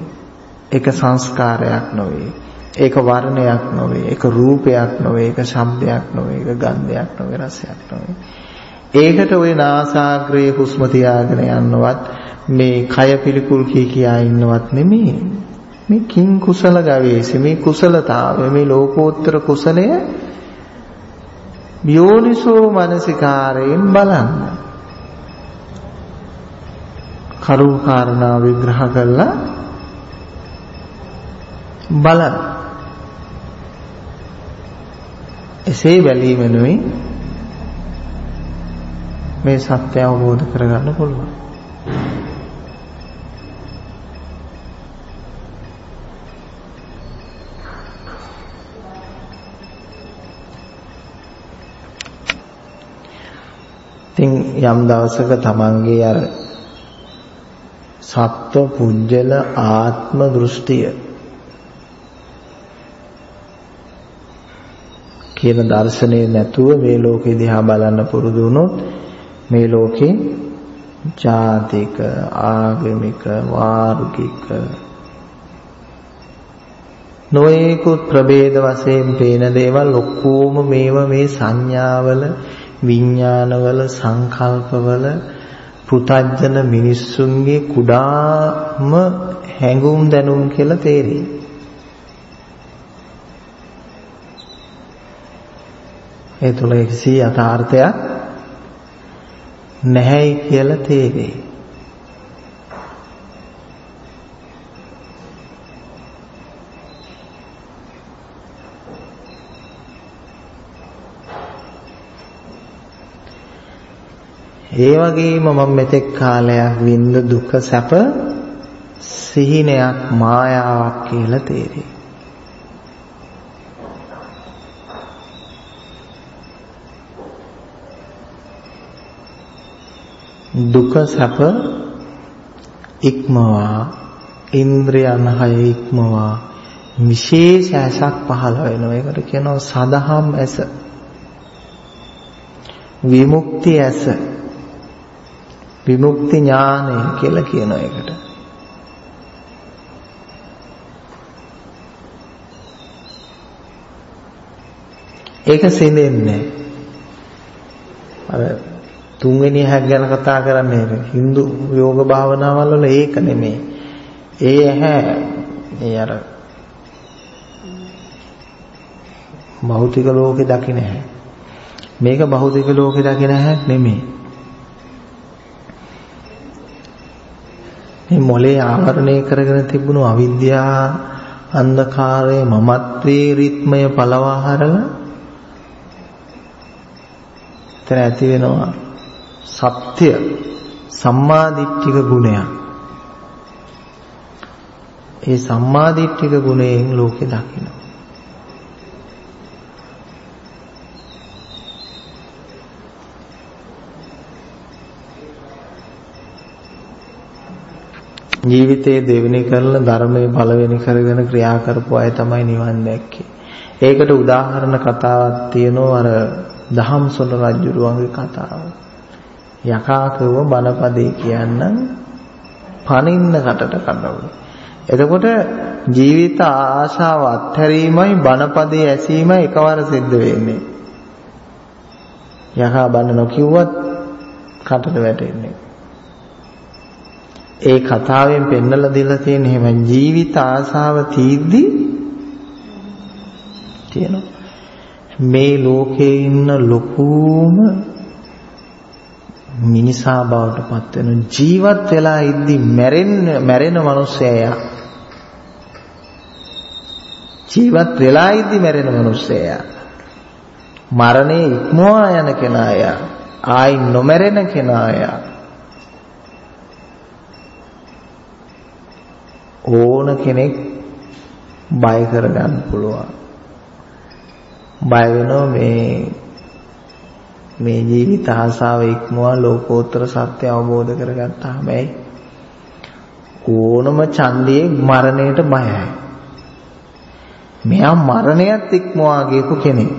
ඒක සංස්කාරයක් නොවේ. ඒක වර්ණයක් නොවේ. ඒක රූපයක් නොවේ. ඒක ශබ්දයක් නොවේ. ඒක ගන්ධයක් නොවේ. රසයක් නොවේ. ඒකට ওই නාසාග්‍රේ හුස්ම තියාගෙන යන්නවත් මේ කය පිළිකුල් කී කියා ඉන්නවත් නෙමෙයි. මේ කිං කුසල ගවේසි මේ කුසලතාවය මේ ලෝකෝත්තර කුසලය යෝනිසෝ මනසිකාරයෙන් බලන්න. කරුණු කාරණා විග්‍රහ කරලා බලන්න. එසේ බැලීමෙනුයි මේ සත්‍ය අවබෝධ කරගන්න පුළුවන්. ඉතින් යම් දවසක තමන්ගේ අර සත්ව පුජ්‍යල ආත්ම දෘෂ්ටිය කියන දර්ශනේ නැතුව මේ ලෝකේ දිහා බලන්න පුරුදු වුණොත් මේ ලෝකේ ජාතික ආගමික වාර්ගික නොයෙකුත් ප්‍රභේද වශයෙන් පේන දේවල් ඔක්කොම මේව මේ සංඥාවල විඥානවල සංකල්පවල පුතඥන මිනිස්සුන්ගේ කුඩාම හැඟුම් දැනුම් කියලා තේරෙයි. ඒ තුල කිසි යථාර්ථයක් නැහැයි කියලා තේරෙයි. ඒ වගේම මම මෙතෙක් කාලයක් විඳ දුක සැප සිහිනයක් මායාවක් කියලා තේරෙයි. දුක සැප ඉක්මවා ඉන්ද්‍රයන් හය ඉක්මවා විශේෂ ඇසක් පහළ වෙනවා. ඒකට කියනවා සදහම් ඇස. විමුක්ති ඇස. විමුක්ති ඥානය කියලා කියනවා ඒකට. ඒක සිඳෙන්නේ අර තුන්වෙනි හැක් ගැන කතා කරන්නේ හින්දු යෝග භාවනාවල් වල ඒක නෙමෙයි. ඒ ඇහැ ඒ අර භෞතික ලෝකේ දකින්න නැහැ. මේක භෞතික ලෝකේ දකින්න නැහැ නෙමෙයි. මේ මොලේ ආවරණය කරගෙන තිබුණු අවිද්‍යා අන්ධකාරයේ මමත්වයේ රිත්මය පළවා හරලා එතන ඇති වෙනවා සත්‍ය සම්මාදිට්ඨික ගුණයක්. ඒ සම්මාදිට්ඨික ගුණයෙන් ලෝකේ දකින්න. ජීවිතයේ දෙවෙනි කරලා ධර්මයේ පළවෙනි කරගෙන ක්‍රියා කරපු අය තමයි නිවන් දැක්කේ. ඒකට උදාහරණ කතාවක් තියෙනවා අර දහම්සොන රජුරුවන්ගේ කතාව. යකා කව බණපදේ කියන්නම් පනින්න කටට කඩවල. එතකොට ජීවිත ආශාව අත්හැරීමයි බණපදේ ඇසීමයි එකවර සිද්ධ වෙන්නේ. යකා බණ නොකියුවත් කටට වැටෙන්නේ. ඒ කතාවෙන් පෙන්නලා දීලා තියෙන එහෙම ජීවිත ආශාව තීද්දි තියෙනවා. මේ ලෝකේ ඉන්න ලොකුම මිනිසා බවට පත් වෙන ජීවත් වෙලා ඉද්දි මැරෙන්න මැරෙන මිනිසයා ජීවත් වෙලා ඉද්දි මැරෙන මිනිසයා මරණය ඉක්මවා යන කෙනාය. ආයි නොමැරෙන කෙනාය. ඕන කෙනෙක් බය කරගන්න පුළුවන්. බය වෙනවා මේ මේ ජීවිත ආසාව ඉක්මවා ලෝකෝත්තර සත්‍ය අවබෝධ කරගත්තාම ඇයි ඕනම ඡන්දයේ මරණයට බයයි. මෙයා මරණයත් ඉක්මවා ගියපු කෙනෙක්.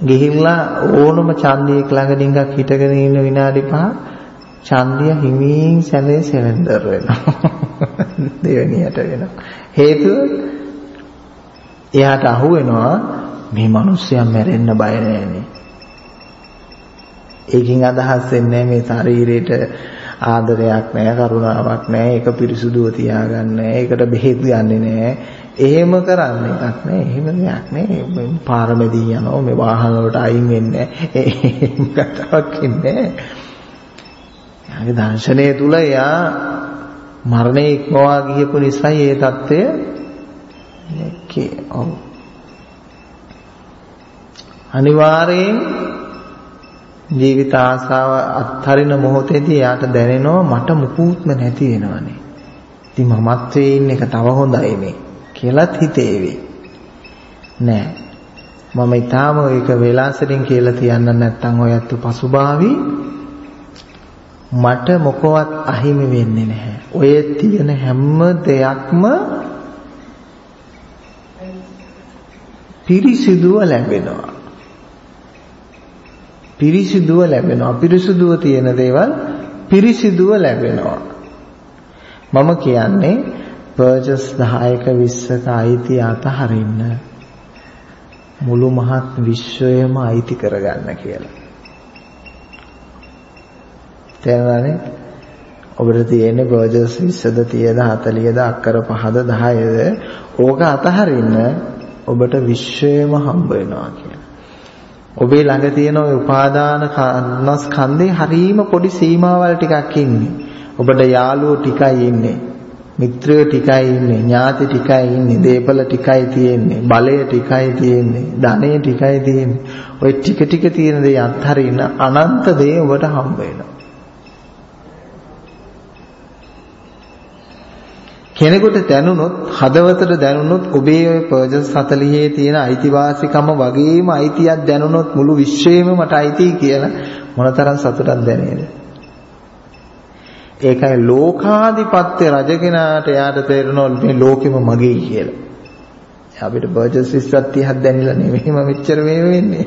ගිහිල්ලා ඕනම ඡන්දියෙක් ළඟ ඩිංගක් හිටගෙන ඉන්න විනාඩි 5 ඡන්දිය හිමින් සැලේ සෙලෙන්ඩර් වෙනවා. දෙවෙනියට වෙනවා. හේතුව එයාට අහු වෙනවා මේ මිනිස්සයා මැරෙන්න බය නෑනේ. ඒකෙන් අදහස් වෙන්නේ මේ ශරීරයට ආදරයක් නැහැ කරුණාවක් නැහැ ඒක පිරිසුදුව තියාගන්නේ ඒකට බෙහෙත් ගන්නෙ නැහැ එහෙම කරන්නේ එකක් නෑ එහෙම දෙයක් නෑ. පාරමෙදී යනවා මේ වාහන වලට අයින් වෙන්නේ එහෙම කතාවක් ඉන්නේ යාගේ දර්ශනය තුල එයා මරණය ඉක්මවා ගියපු නිසා ඒ தත්ත්වය කේ ඔව්. අනිවාර්යෙන් ජීවිත ආසාව අත්හරින මොහොතේදී යාට දැනෙනවා මට මුකුත්ම නැති වෙනවනේ. ඉතින් මමත්වයේ ඉන්න එක තව හොඳයි මේ කියලාත් හිතේවි. නෑ. මම ඊටාම ඒක වෙලාසරින් කියලා තියන්න නැත්නම් ඔයත් පසුබාවි මට මොකවත් අහිමි වෙන්නේ නැහැ. ඔය තියෙන හැම දෙයක්ම පිරිසිදුව ලැබෙනවා. පිරිසිදුව ලැබෙනවා. පිරිසිදුව තියෙන දේවල් පිරිසිදුව ලැබෙනවා. මම කියන්නේ පර්චස් 10ක 20ක අයිති අතහරින්න මුළු මහත් විශ්වයම අයිති කරගන්න කියලා. තේරුණානේ? ඔබට තියෙන්නේ බර්ජර්ස් 20ද 30ද 40ද අක්කර 5ද 10ද ඕක අතහරින්න ඔබට විශ්වයම හම්බ වෙනවා කියලා. ඔබේ ළඟ තියෙන ওই උපාදාන කන්නස්කන්ධේ හරීම පොඩි සීමාවල් ටිකක් ඉන්නේ. ඔබට යාළුවෝ ටිකයි ඉන්නේ. මිත්‍රයෝ ටිකයි ඉන්නේ. ඥාති ටිකයි ඉන්නේ. දේපල ටිකයි තියෙන්නේ. බලය ටිකයි තියෙන්නේ. ධනෙ ටිකයි තියෙන්නේ. ওই ටික ටික තියෙන දේ අත්හරින්න අනන්ත දේ ඔබට හම්බ වෙනවා. කෙනෙකුට දැනුනොත් හදවතට දැනුනොත් ඔබේ ඔය පර්ජස් 40 තියෙන අයිතිවාසිකම වගේම අයිතියක් දැනුනොත් මුළු විශ්වයම මට අයිති කියලා මොනතරම් සතුටක් දැනේද? ඒකයි ලෝකාධිපත්‍ය රජකෙනාට යාට තේරෙනවා මේ ලෝකෙම මගේ කියලා. අපිට පර්ජස් 20ක් 30ක් දැනෙලා නෙමෙයිම මෙච්චර මේ වෙන්නේ.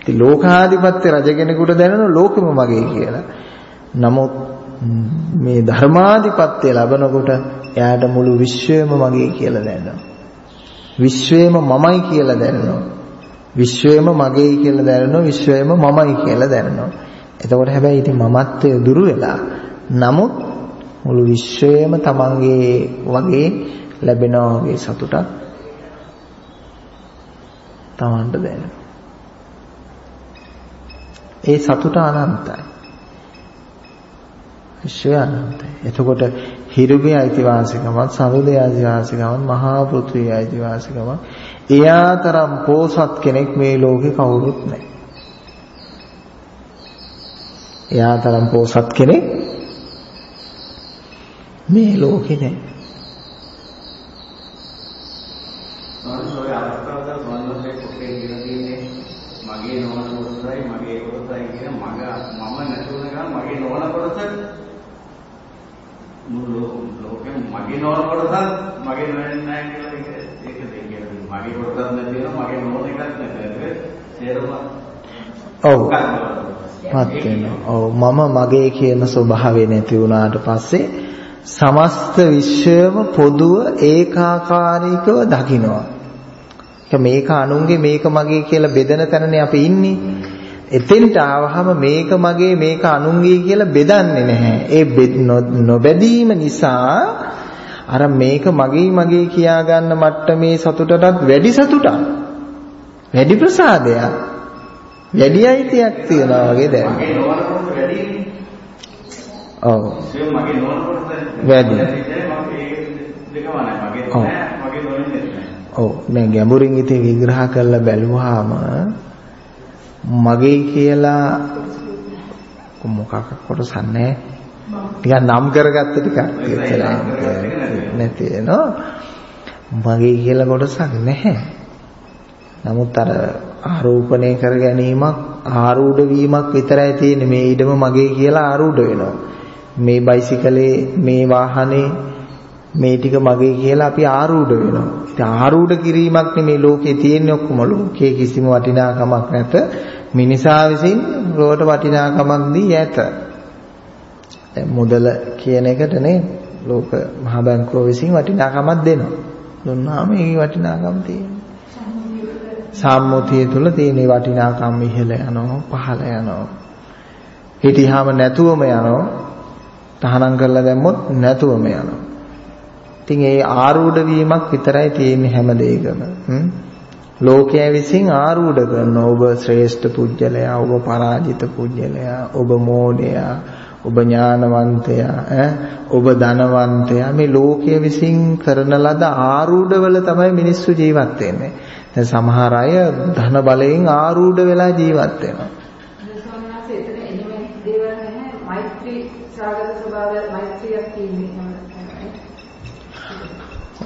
ඉතින් ලෝකාධිපත්‍ය රජ කෙනෙකුට දැනෙන ලෝකෙම මගේ කියලා. නමුත් මේ ධර්මාධිපත්‍ය ලැබනකොට එයාට මුළු විශ්වයම මගේ කියලා දැනෙනවා. විශ්වයම මමයි කියලා දැනෙනවා. විශ්වයම මගේ කියලා දැනෙනවා. විශ්වයම මමයි කියලා දැනෙනවා. එතකොට හැබැයි ඉතින් මමත්වය දුරු වෙලා නමුත් මුළු විශ්වයම තමන්ගේ වගේ ලැබෙනා වගේ සතුටක් තමන්ට දැනෙනවා. ඒ සතුට අනන්තයි. විශ්වය අනන්තයි. එතකොට හිරුගේ අයිතිවාසිකමත් සමුදේ අයිතිවාසිකමත් මහා පෘථිවියේ අයිතිවාසිකමත් එයාතරම් පෝසත් කෙනෙක් මේ ලෝකේ කවුරුත් නැහැ. එයාතරම් පෝසත් කෙනෙක් මේ ලෝකේ නැහැ. මගේ නෝන කොටසත් මගේ නොවෙන්නේ නැහැ කියලා ඒක ඒක දෙන්නේ. මගේ කොටසක් නැති වෙනවා මගේ නෝන එකක් නැති සේරම ඔව්. මත් වෙනවා. ඔව් මම මගේ කියන ස්වභාවය නැති වුණාට පස්සේ සමස්ත විශ්වයම පොදුව ඒකාකාරීකව දකිනවා. මේක අනුන්ගේ මේක මගේ කියලා බෙදෙන තැනනේ අපි ඉන්නේ. එතෙන්ට ආවහම මේක මගේ මේක අනුන්ගේ කියලා බෙදන්නේ නැහැ. ඒ නොබැදීම නිසා අර මේක මගේ මගේ කියා ගන්න මට්ටමේ සතුටටත් වැඩි සතුටක්. වැඩි ප්‍රසාදයක්. වැඩි අයිතියක් තියනවා වගේ දැනෙනවා. ඔව්. වැඩි. ඔව් මේ ගැඹුරින් ඉතින් විග්‍රහ කරලා බැලුවාම මගේ කියලා මොකක් කොටසක් නැහැ. ටිකක් නම් කරගත්ත ටිකක් නැති නෝ මගේ කියලා කොටසක් නැහැ. නමුත් අර ආරෝපණය කර ගැනීමක් ආරූඪ වීමක් විතරයි තියෙන්නේ මේ ඊඩම මගේ කියලා ආරූඪ වෙනවා. මේ බයිසිකලේ මේ වාහනේ මේ ටික මගේ කියලා අපි ආරූඪ වෙනවා. ඉතින් ආරූඪ කිරීමක් නෙමේ ලෝකේ තියෙන්නේ ඔක්කොම ලෝකයේ කිසිම වටිනාකමක් නැත. මිනිසා විසින් ලෝකට වටිනාකමක් දී ඇත. මුදල කියන එකට නේ ලෝක මහ බැංකුව විසින් වටිනාකමක් දෙනවා. දුන්නාම ඒ වටිනාකම් තියෙනවා. සම්මුතිය තුල තියෙන වටිනාකම් ඉහළ යනවා පහළ යනවා. හිටියාම නැතුවම යනවා. තහනම් කරලා දැම්මොත් නැතුවම යනවා. ඉතින් ඒ ආරූඪ වීමක් විතරයි තියෙන්නේ හැම දෙයකම. ලෝකයේ විසින් ආරූඪ කරන ඔබ ශ්‍රේෂ්ඨ පුජ්‍යලයා, ඔබ පරාජිත පුජ්‍යලයා, ඔබ මෝඩයා, ඔබ ඥානවන්තයා ඈ ඔබ ධනවන්තයා මේ ලෝකයේ විසින් කරන ලද ආරූඪවල තමයි මිනිස්සු ජීවත් වෙන්නේ. දැන් සමහර අය ධන බලයෙන් ආරූඪ වෙලා ජීවත් වෙනවා.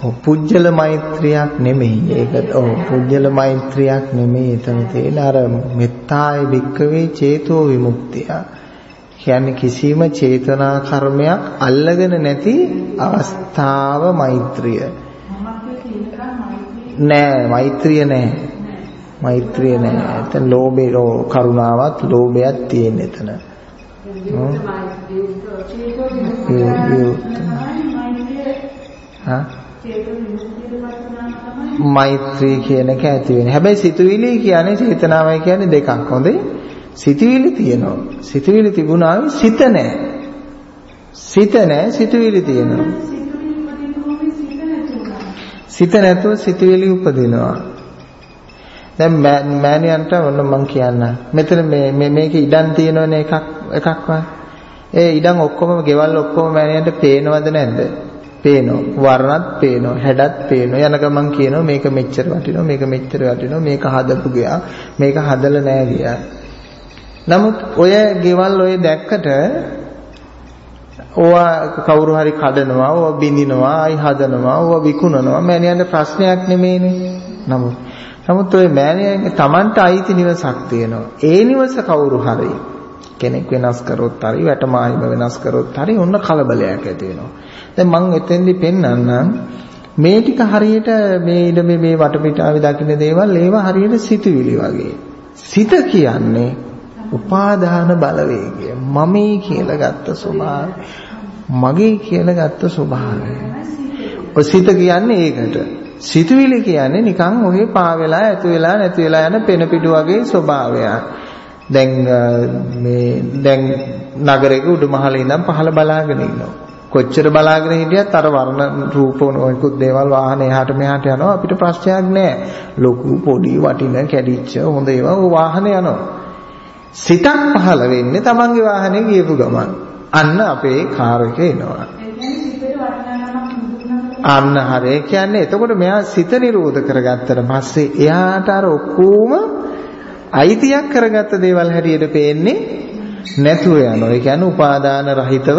ඔව් පුජ්‍යල මෛත්‍රියක් නෙමෙයි. ඒක ඔව් පුජ්‍යල මෛත්‍රියක් නෙමෙයි. එතන තියෙන අර මෙත්තාය වික්කවේ චේතෝ විමුක්තිය. කියන්නේ කිසිම චේතනා කර්මයක් අල්ලගෙන නැති අවස්ථාව මෛත්‍රිය. නෑ මෛත්‍රිය නෑ. මෛත්‍රිය නෑ. එතන ලෝභේ කරුණාවත් ලෝභයක් තියෙන එතන. මෛත්‍රී කියන එක ඇති වෙන්නේ. හැබැයි සිතුවිලි කියන්නේ චේතනාවයි කියන්නේ දෙකක්. හොඳේ. සිතුවිලි තියෙනවා. සිතුවිලි තිබුණා සිත නැහැ. සිත නැහැ සිතුවිලි තියෙනවා. සිත නැතුව සිතුවිලි උපදිනවා. දැන් මෑණියන්ට ඔන්න මම කියන්න. මෙතන මේ මේක ඉඩම් තියෙනවනේ එකක් එකක් ඒ ඉඩම් ඔක්කොම ගෙවල් ඔක්කොම මෑණියන්ට පේනවද නැද්ද? පේනවා. වර්ණත් පේනවා. හැඩත් පේනවා. යන ගමන් කියනවා මේක මෙච්චර වටිනවා මේක මෙච්චර වටිනවා මේක හදපු ගියා මේක හදලා නෑ ගියා. නමුත් ඔය ගෙවල් ඔය දැක්කට ඕවා කවුරු හරි කඩනවා, ඕවා බිඳිනවා, ආයි හදනවා, ඕවා විකුණනවා. මෑණියන්ට ප්‍රශ්නයක් නෙමෙයිනේ. නමුත් නමුත් ওই මෑණියන්ගේ Tamanට අයිති නිවසක් තියෙනවා. ඒ නිවස කවුරු හරි කෙනෙක් වෙනස් කරොත් හරි වැටමාහිම වෙනස් කරොත් හරි ඔන්න කලබලයක් ඇති වෙනවා. දැන් මම එතෙන්දි පෙන්වන්නම් මේ ටික හරියට මේ ඉඩ මේ වටපිටාවේ දකින්න දේවල් ඒවා හරියට සිතුවිලි වගේ. සිත කියන්නේ උපාදාන බලවේගය. මමයි කියලා ගත්ත ස්වභාවය. මගේ කියලා ගත්ත ස්වභාවය. ඔය සිත කියන්නේ ඒකට. සිතුවිලි කියන්නේ නිකන් ඔහේ පා වෙලා ඇතු වෙලා නැති වෙලා යන පෙන පිටු වගේ ස්වභාවයක්. දැන් මේ දැන් නගරයක උඩුමහලේ ඉඳන් පහළ බලාගෙන ඉන්නවා. කොච්චර බලාගෙන හිටියත් අර වර්ණ රූප නොයෙකුත් දේවල් වාහනේ එහාට මෙහාට යනවා අපිට ප්‍රශ්නයක් නැහැ. ලොකු පොඩි වටින කැඩිච්ච හොඳ ඒවා වාහනේ යනවා. සිතක් පහළ වෙන්නේ Tamange වාහනේ ගියපු ගමන්. අන්න අපේ කාර් එක එනවා. අන්න හරි. කියන්නේ එතකොට මෙයා සිත නිරෝධ කරගත්තට පස්සේ එයාට අර ඔක්කොම අයිතියක් කරගත්ත දේවල් හැටියට පේන්නේ නැතුව යනවා. ඒ කියන්නේ උපාදාන රහිතව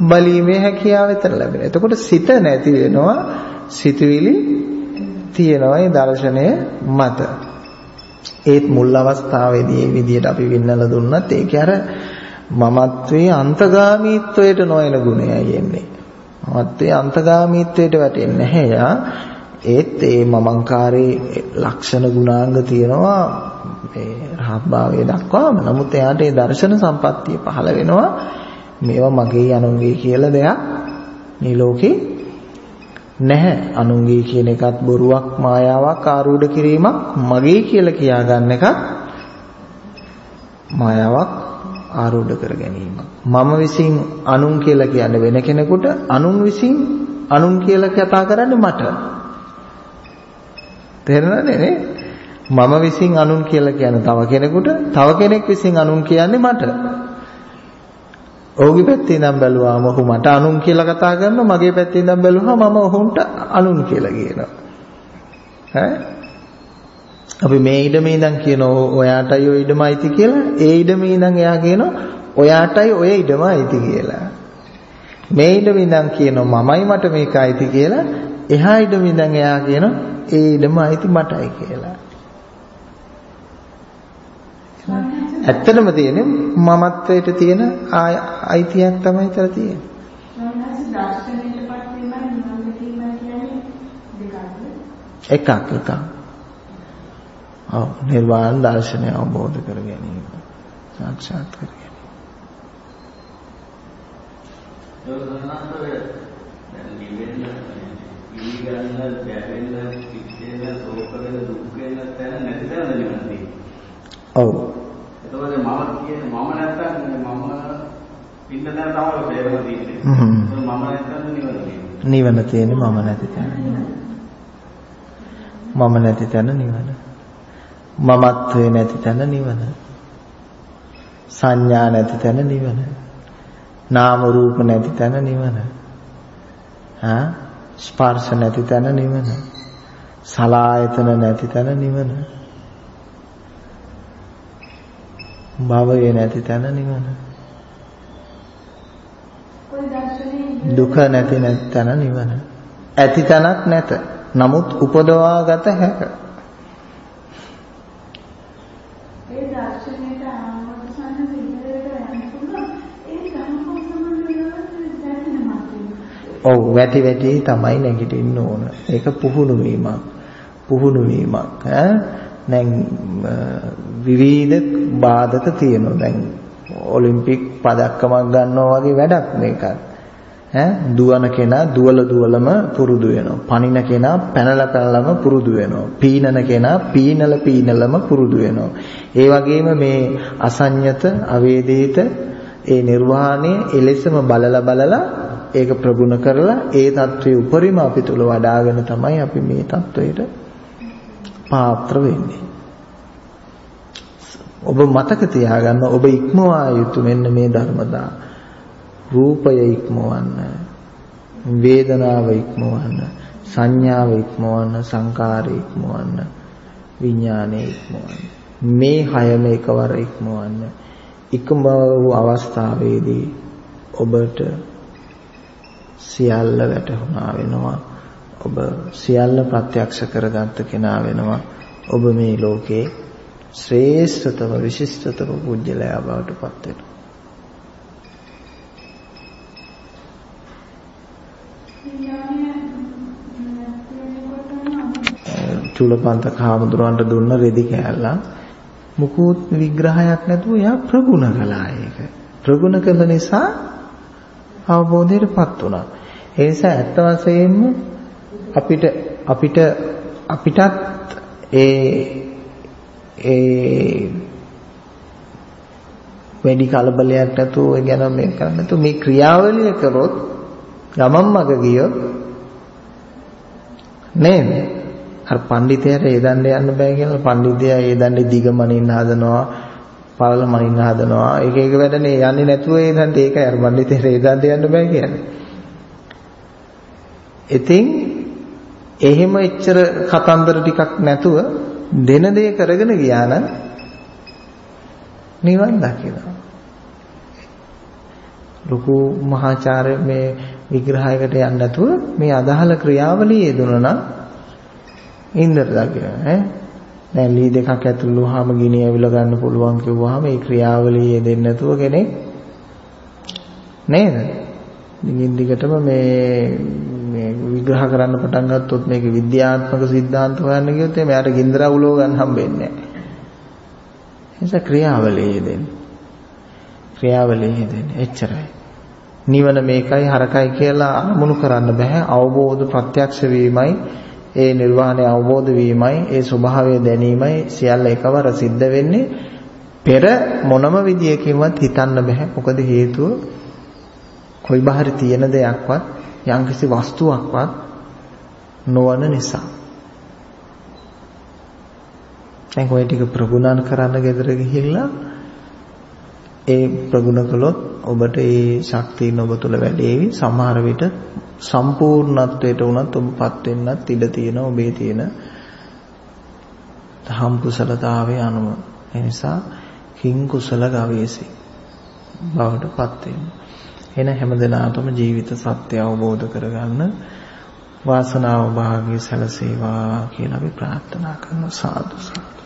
බලීමේ හැකියාව විතර ලැබෙනවා. එතකොට සිත නැති වෙනවා සිතුවිලි තියෙනවා ඒ දර්ශනය මත. ඒත් මුල් අවස්ථාවේදී මේ විදිහට අපි වින්නලා දුන්නත් ඒක අර මමත්වයේ අන්තගාමීත්වයට නොයන ගුණයයි එන්නේ. මමත්වයේ අන්තගාමීත්වයට වැටෙන්නේ නැහැ යා. ඒත් ඒ මමංකාරේ ලක්ෂණ ගුණාංග තියෙනවා මේ රහත් භාවයේ දක්වාම. නමුත් එයාට ඒ දර්ශන සම්පත්තිය පහළ වෙනවා. මේවා මගේ අනුන්ගේ කියලා දෙයක් මේ ලෝකේ නැහැ. අනුන්ගේ කියන එකත් බොරුවක් මායාවක් ආරූඪ කිරීමක් මගේ කියලා කියා ගන්න එකත් මායාවක් ආරූඪ කර ගැනීමක්. මම විසින් අනුන් කියලා කියන්නේ වෙන කෙනෙකුට අනුන් විසින් අනුන් කියලා කතා කරන්නේ මට. තේරෙනවද නේ? මම විසින් අනුන් කියලා කියන්නේ තව කෙනෙකුට, තව කෙනෙක් විසින් අනුන් කියන්නේ මට. ඔහුගේ පැත්තේ ඉඳන් බැලුවාම ඔහු මට අනුන් කියලා කතා කරනවා මගේ පැත්තේ ඉඳන් බැලුවහම මම ඔහුන්ට අනුන් කියලා කියනවා. ඈ? අපි මේ ඉඩමේ ඉඳන් කියනවා ඔයාටයි ඔය ඉඩම අයිති කියලා ඒ ඉඩමේ ඉඳන් එයා කියනවා ඔයාටයි ඔය ඉඩම අයිති කියලා. මේ ඉඩමේ ඉඳන් කියනවා මමයි මට මේක අයිති කියලා එහා ඉඩමේ ඉඳන් එයා කියනවා ඒ ඉඩම අයිති මටයි කියලා. ඇත්තටම තියෙන්නේ මමත්වයට තියෙන අයිතියක් තමයි තර තියෙන්නේ. එකක් එකක්. ඔව් නිර්වාණ දර්ශනය අවබෝධ කර ගැනීම. සාක්ෂාත් කර ගැනීම. ඉවිගන්න, බැවෙන්න, පිච්චෙන්න, සෝක වෙන, දුක් වෙන තැන නැති නිවන තියෙන්නේ. ඔව්. එතකොට මම කියන්නේ මම නැත්තම් මම පින්න දැන තමයි තේරෙම තියෙන්නේ. මම නැත්තම් නිවන තියෙන්නේ. නිවන තියෙන්නේ මම නැති තැන. මම නැති තැන නිවන. මමත්වේ නැති තැන නිවන. සංඥා නැති තැන නිවන. නාම රූප නැති තැන නිවන. හා ස්පර්ශ නැති තැන නිවන. සලායතන නැති තැන නිවන. භවය නැති තැන නිවන. දුක නැති තැන නිවන. ඇති තැනක් නැත. නමුත් උපදවා ගත හැක. ඒ දර්ශනයට ආවසන සිද්ධ වෙනවා ඒ ඔව් වැටි වැටි තමයි නැගිටින්න ඕන. ඒක පුහුණු වීමක්. පුහුණු වීමක් ඈ දැන් විවිධ බාධක තියෙනවා. දැන් ඔලිම්පික් පදක්කමක් ගන්නවා වගේ වැඩක් මේකත්. ඈ දුවන කෙනා දුවල දුවලම පුරුදු වෙනවා. පනින කෙනා පැනලා පැනලම පුරුදු වෙනවා. පීනන කෙනා පීනල පීනලම පුරුදු වෙනවා. ඒ වගේම මේ අසඤ්ඤත, අවේදිත ඒ නිර්වාණය එලෙසම බලලා බලලා ඒක ප්‍රගුණ කරලා ඒ தત્ත්වයේ උපරිම අපි තුල වඩ아가න තමයි අපි මේ தત્ත්වයට පාත්‍ර වෙන්නේ. ඔබ මතක තියාගන්න ඔබ ඉක්මවා යුතු මෙන්න මේ ධර්මතා. රූපය ඉක්මවන්න, වේදනාව ඉක්මවන්න, සංඥාව ඉක්මවන්න, සංකාරය ඉක්මවන්න, විඥානය ඉක්මවන්න. මේ හයම එකවර ඉක්මවන්න. ඉක්ම වූ අවස්ථාවේදී ඔබට සියල්ල වැටහුණා වෙනවා. ඔබ සියල්ල ප්‍රත්‍යක්ෂ කරගත්ත කෙනා වෙනවා. ඔබ මේ ලෝකේ ශ්‍රේෂ්ඨතම විශිෂ්ටතම පුජ්‍යලයා බවට පත් වෙනවා. චූලපන්ත කාමදුරන්ට දුන්න රෙදි කෑල්ලා මුකුත් විග්‍රහයක් නැතුව එයා ප්‍රගුණ කළා ඒක. ප්‍රගුණ කළ නිසා අවබෝධයටපත් වුණා. ඒ නිසා ඇත්ත වශයෙන්ම අපිට අපිට අපිටත් ඒ ඒ වැඩි කලබලයක් නැතුව ඒ ගැන මේ කරන්නේ. නැතුව මේ ක්‍රියාවලිය කරොත් ගමන් මග ගියොත් නේද? අර පඬිතයාට ඒ දණ්ඩ යන්න බෑ කියලා. පඬිතයා ඒ දණ්ඩේ දිග මනින්න හදනවා පළල මනින්න හදනවා එක එක වැඩනේ යන්නේ නැතුව ඒ දණ්ඩ ඒකයි. අර පඬිතයාට ඒ දණ්ඩ යන්න බෑ කියන්නේ. ඉතින් එහෙම එච්චර කතන්දර ටිකක් නැතුව දෙන දේ කරගෙන ගියා නම් නිවන් දකිනවා. ලොකු මහාචාර්ය මේ විග්‍රහයකට යන්නේ නැතුව මේ අදහල ක්‍රියාවලිය යෙදුණා නම් ඉන්දර දකිනවා ඈ. දැන් ලී දෙකක් ඇතුළු වුවාම ගිනි ඇවිල්ලා ගන්න පුළුවන් කිව්වහම ඒ ක්‍රියාවලිය යෙදෙන්නේ නැතුව කෙනෙක් නේද? දිගින් දිගටම මේ මේ විග්‍රහ කරන්න පටන් ගත්තොත් මේක විද්‍යාත්මක સિદ્ધාන්ත හොයන්න ගියොත් එහේ මෙයාට ගින්දර උලව ගන්න හම්බෙන්නේ නැහැ. නිසා ක්‍රියාවලිය යෙදෙන්න. ක්‍රියාවලිය යෙදෙන්න. එච්චරයි. නිවන මේකයි හරකයි කියලා අනුමුණු කරන්න බෑ. අවබෝධ ප්‍රත්‍යක්ෂ වීමයි ඒ නිර්වාණය අවබෝධ වීමයි ඒ ස්වභාවය දැනීමයි සියල්ල එකවර සිද්ධ වෙන්නේ පෙර මොනම විදියකින්වත් හිතන්න බෑ මොකද හේතුව කොයි බහරි තියෙන දෙයක්වත් යම්කිසි වස්තුවක්වත් නොවන නිසා. දැන් ඔය ටික ප්‍රගුණාන කරන්න ගෙදර ගිහිල්ලා ඒ ප්‍රගුණ කළොත් ඔබට ඒ ශක්තිය ඔබ තුළ වැඩේවි. සමහර විට සම්පූර්ණත්වයට උනත් ඔබපත් වෙන්නත් ඉඩ තියෙන ඔබේ තියෙන දහම් කුසලතාවයේ අනුව. ඒ නිසා කිං කුසල ගවේසි බවටපත් වෙන්න. එන හැමදෙනාටම ජීවිත සත්‍ය අවබෝධ කරගන්න වාසනාව භාග්‍ය සැලසේවා කියලා අපි ප්‍රාර්ථනා කරන සාදු සාදු.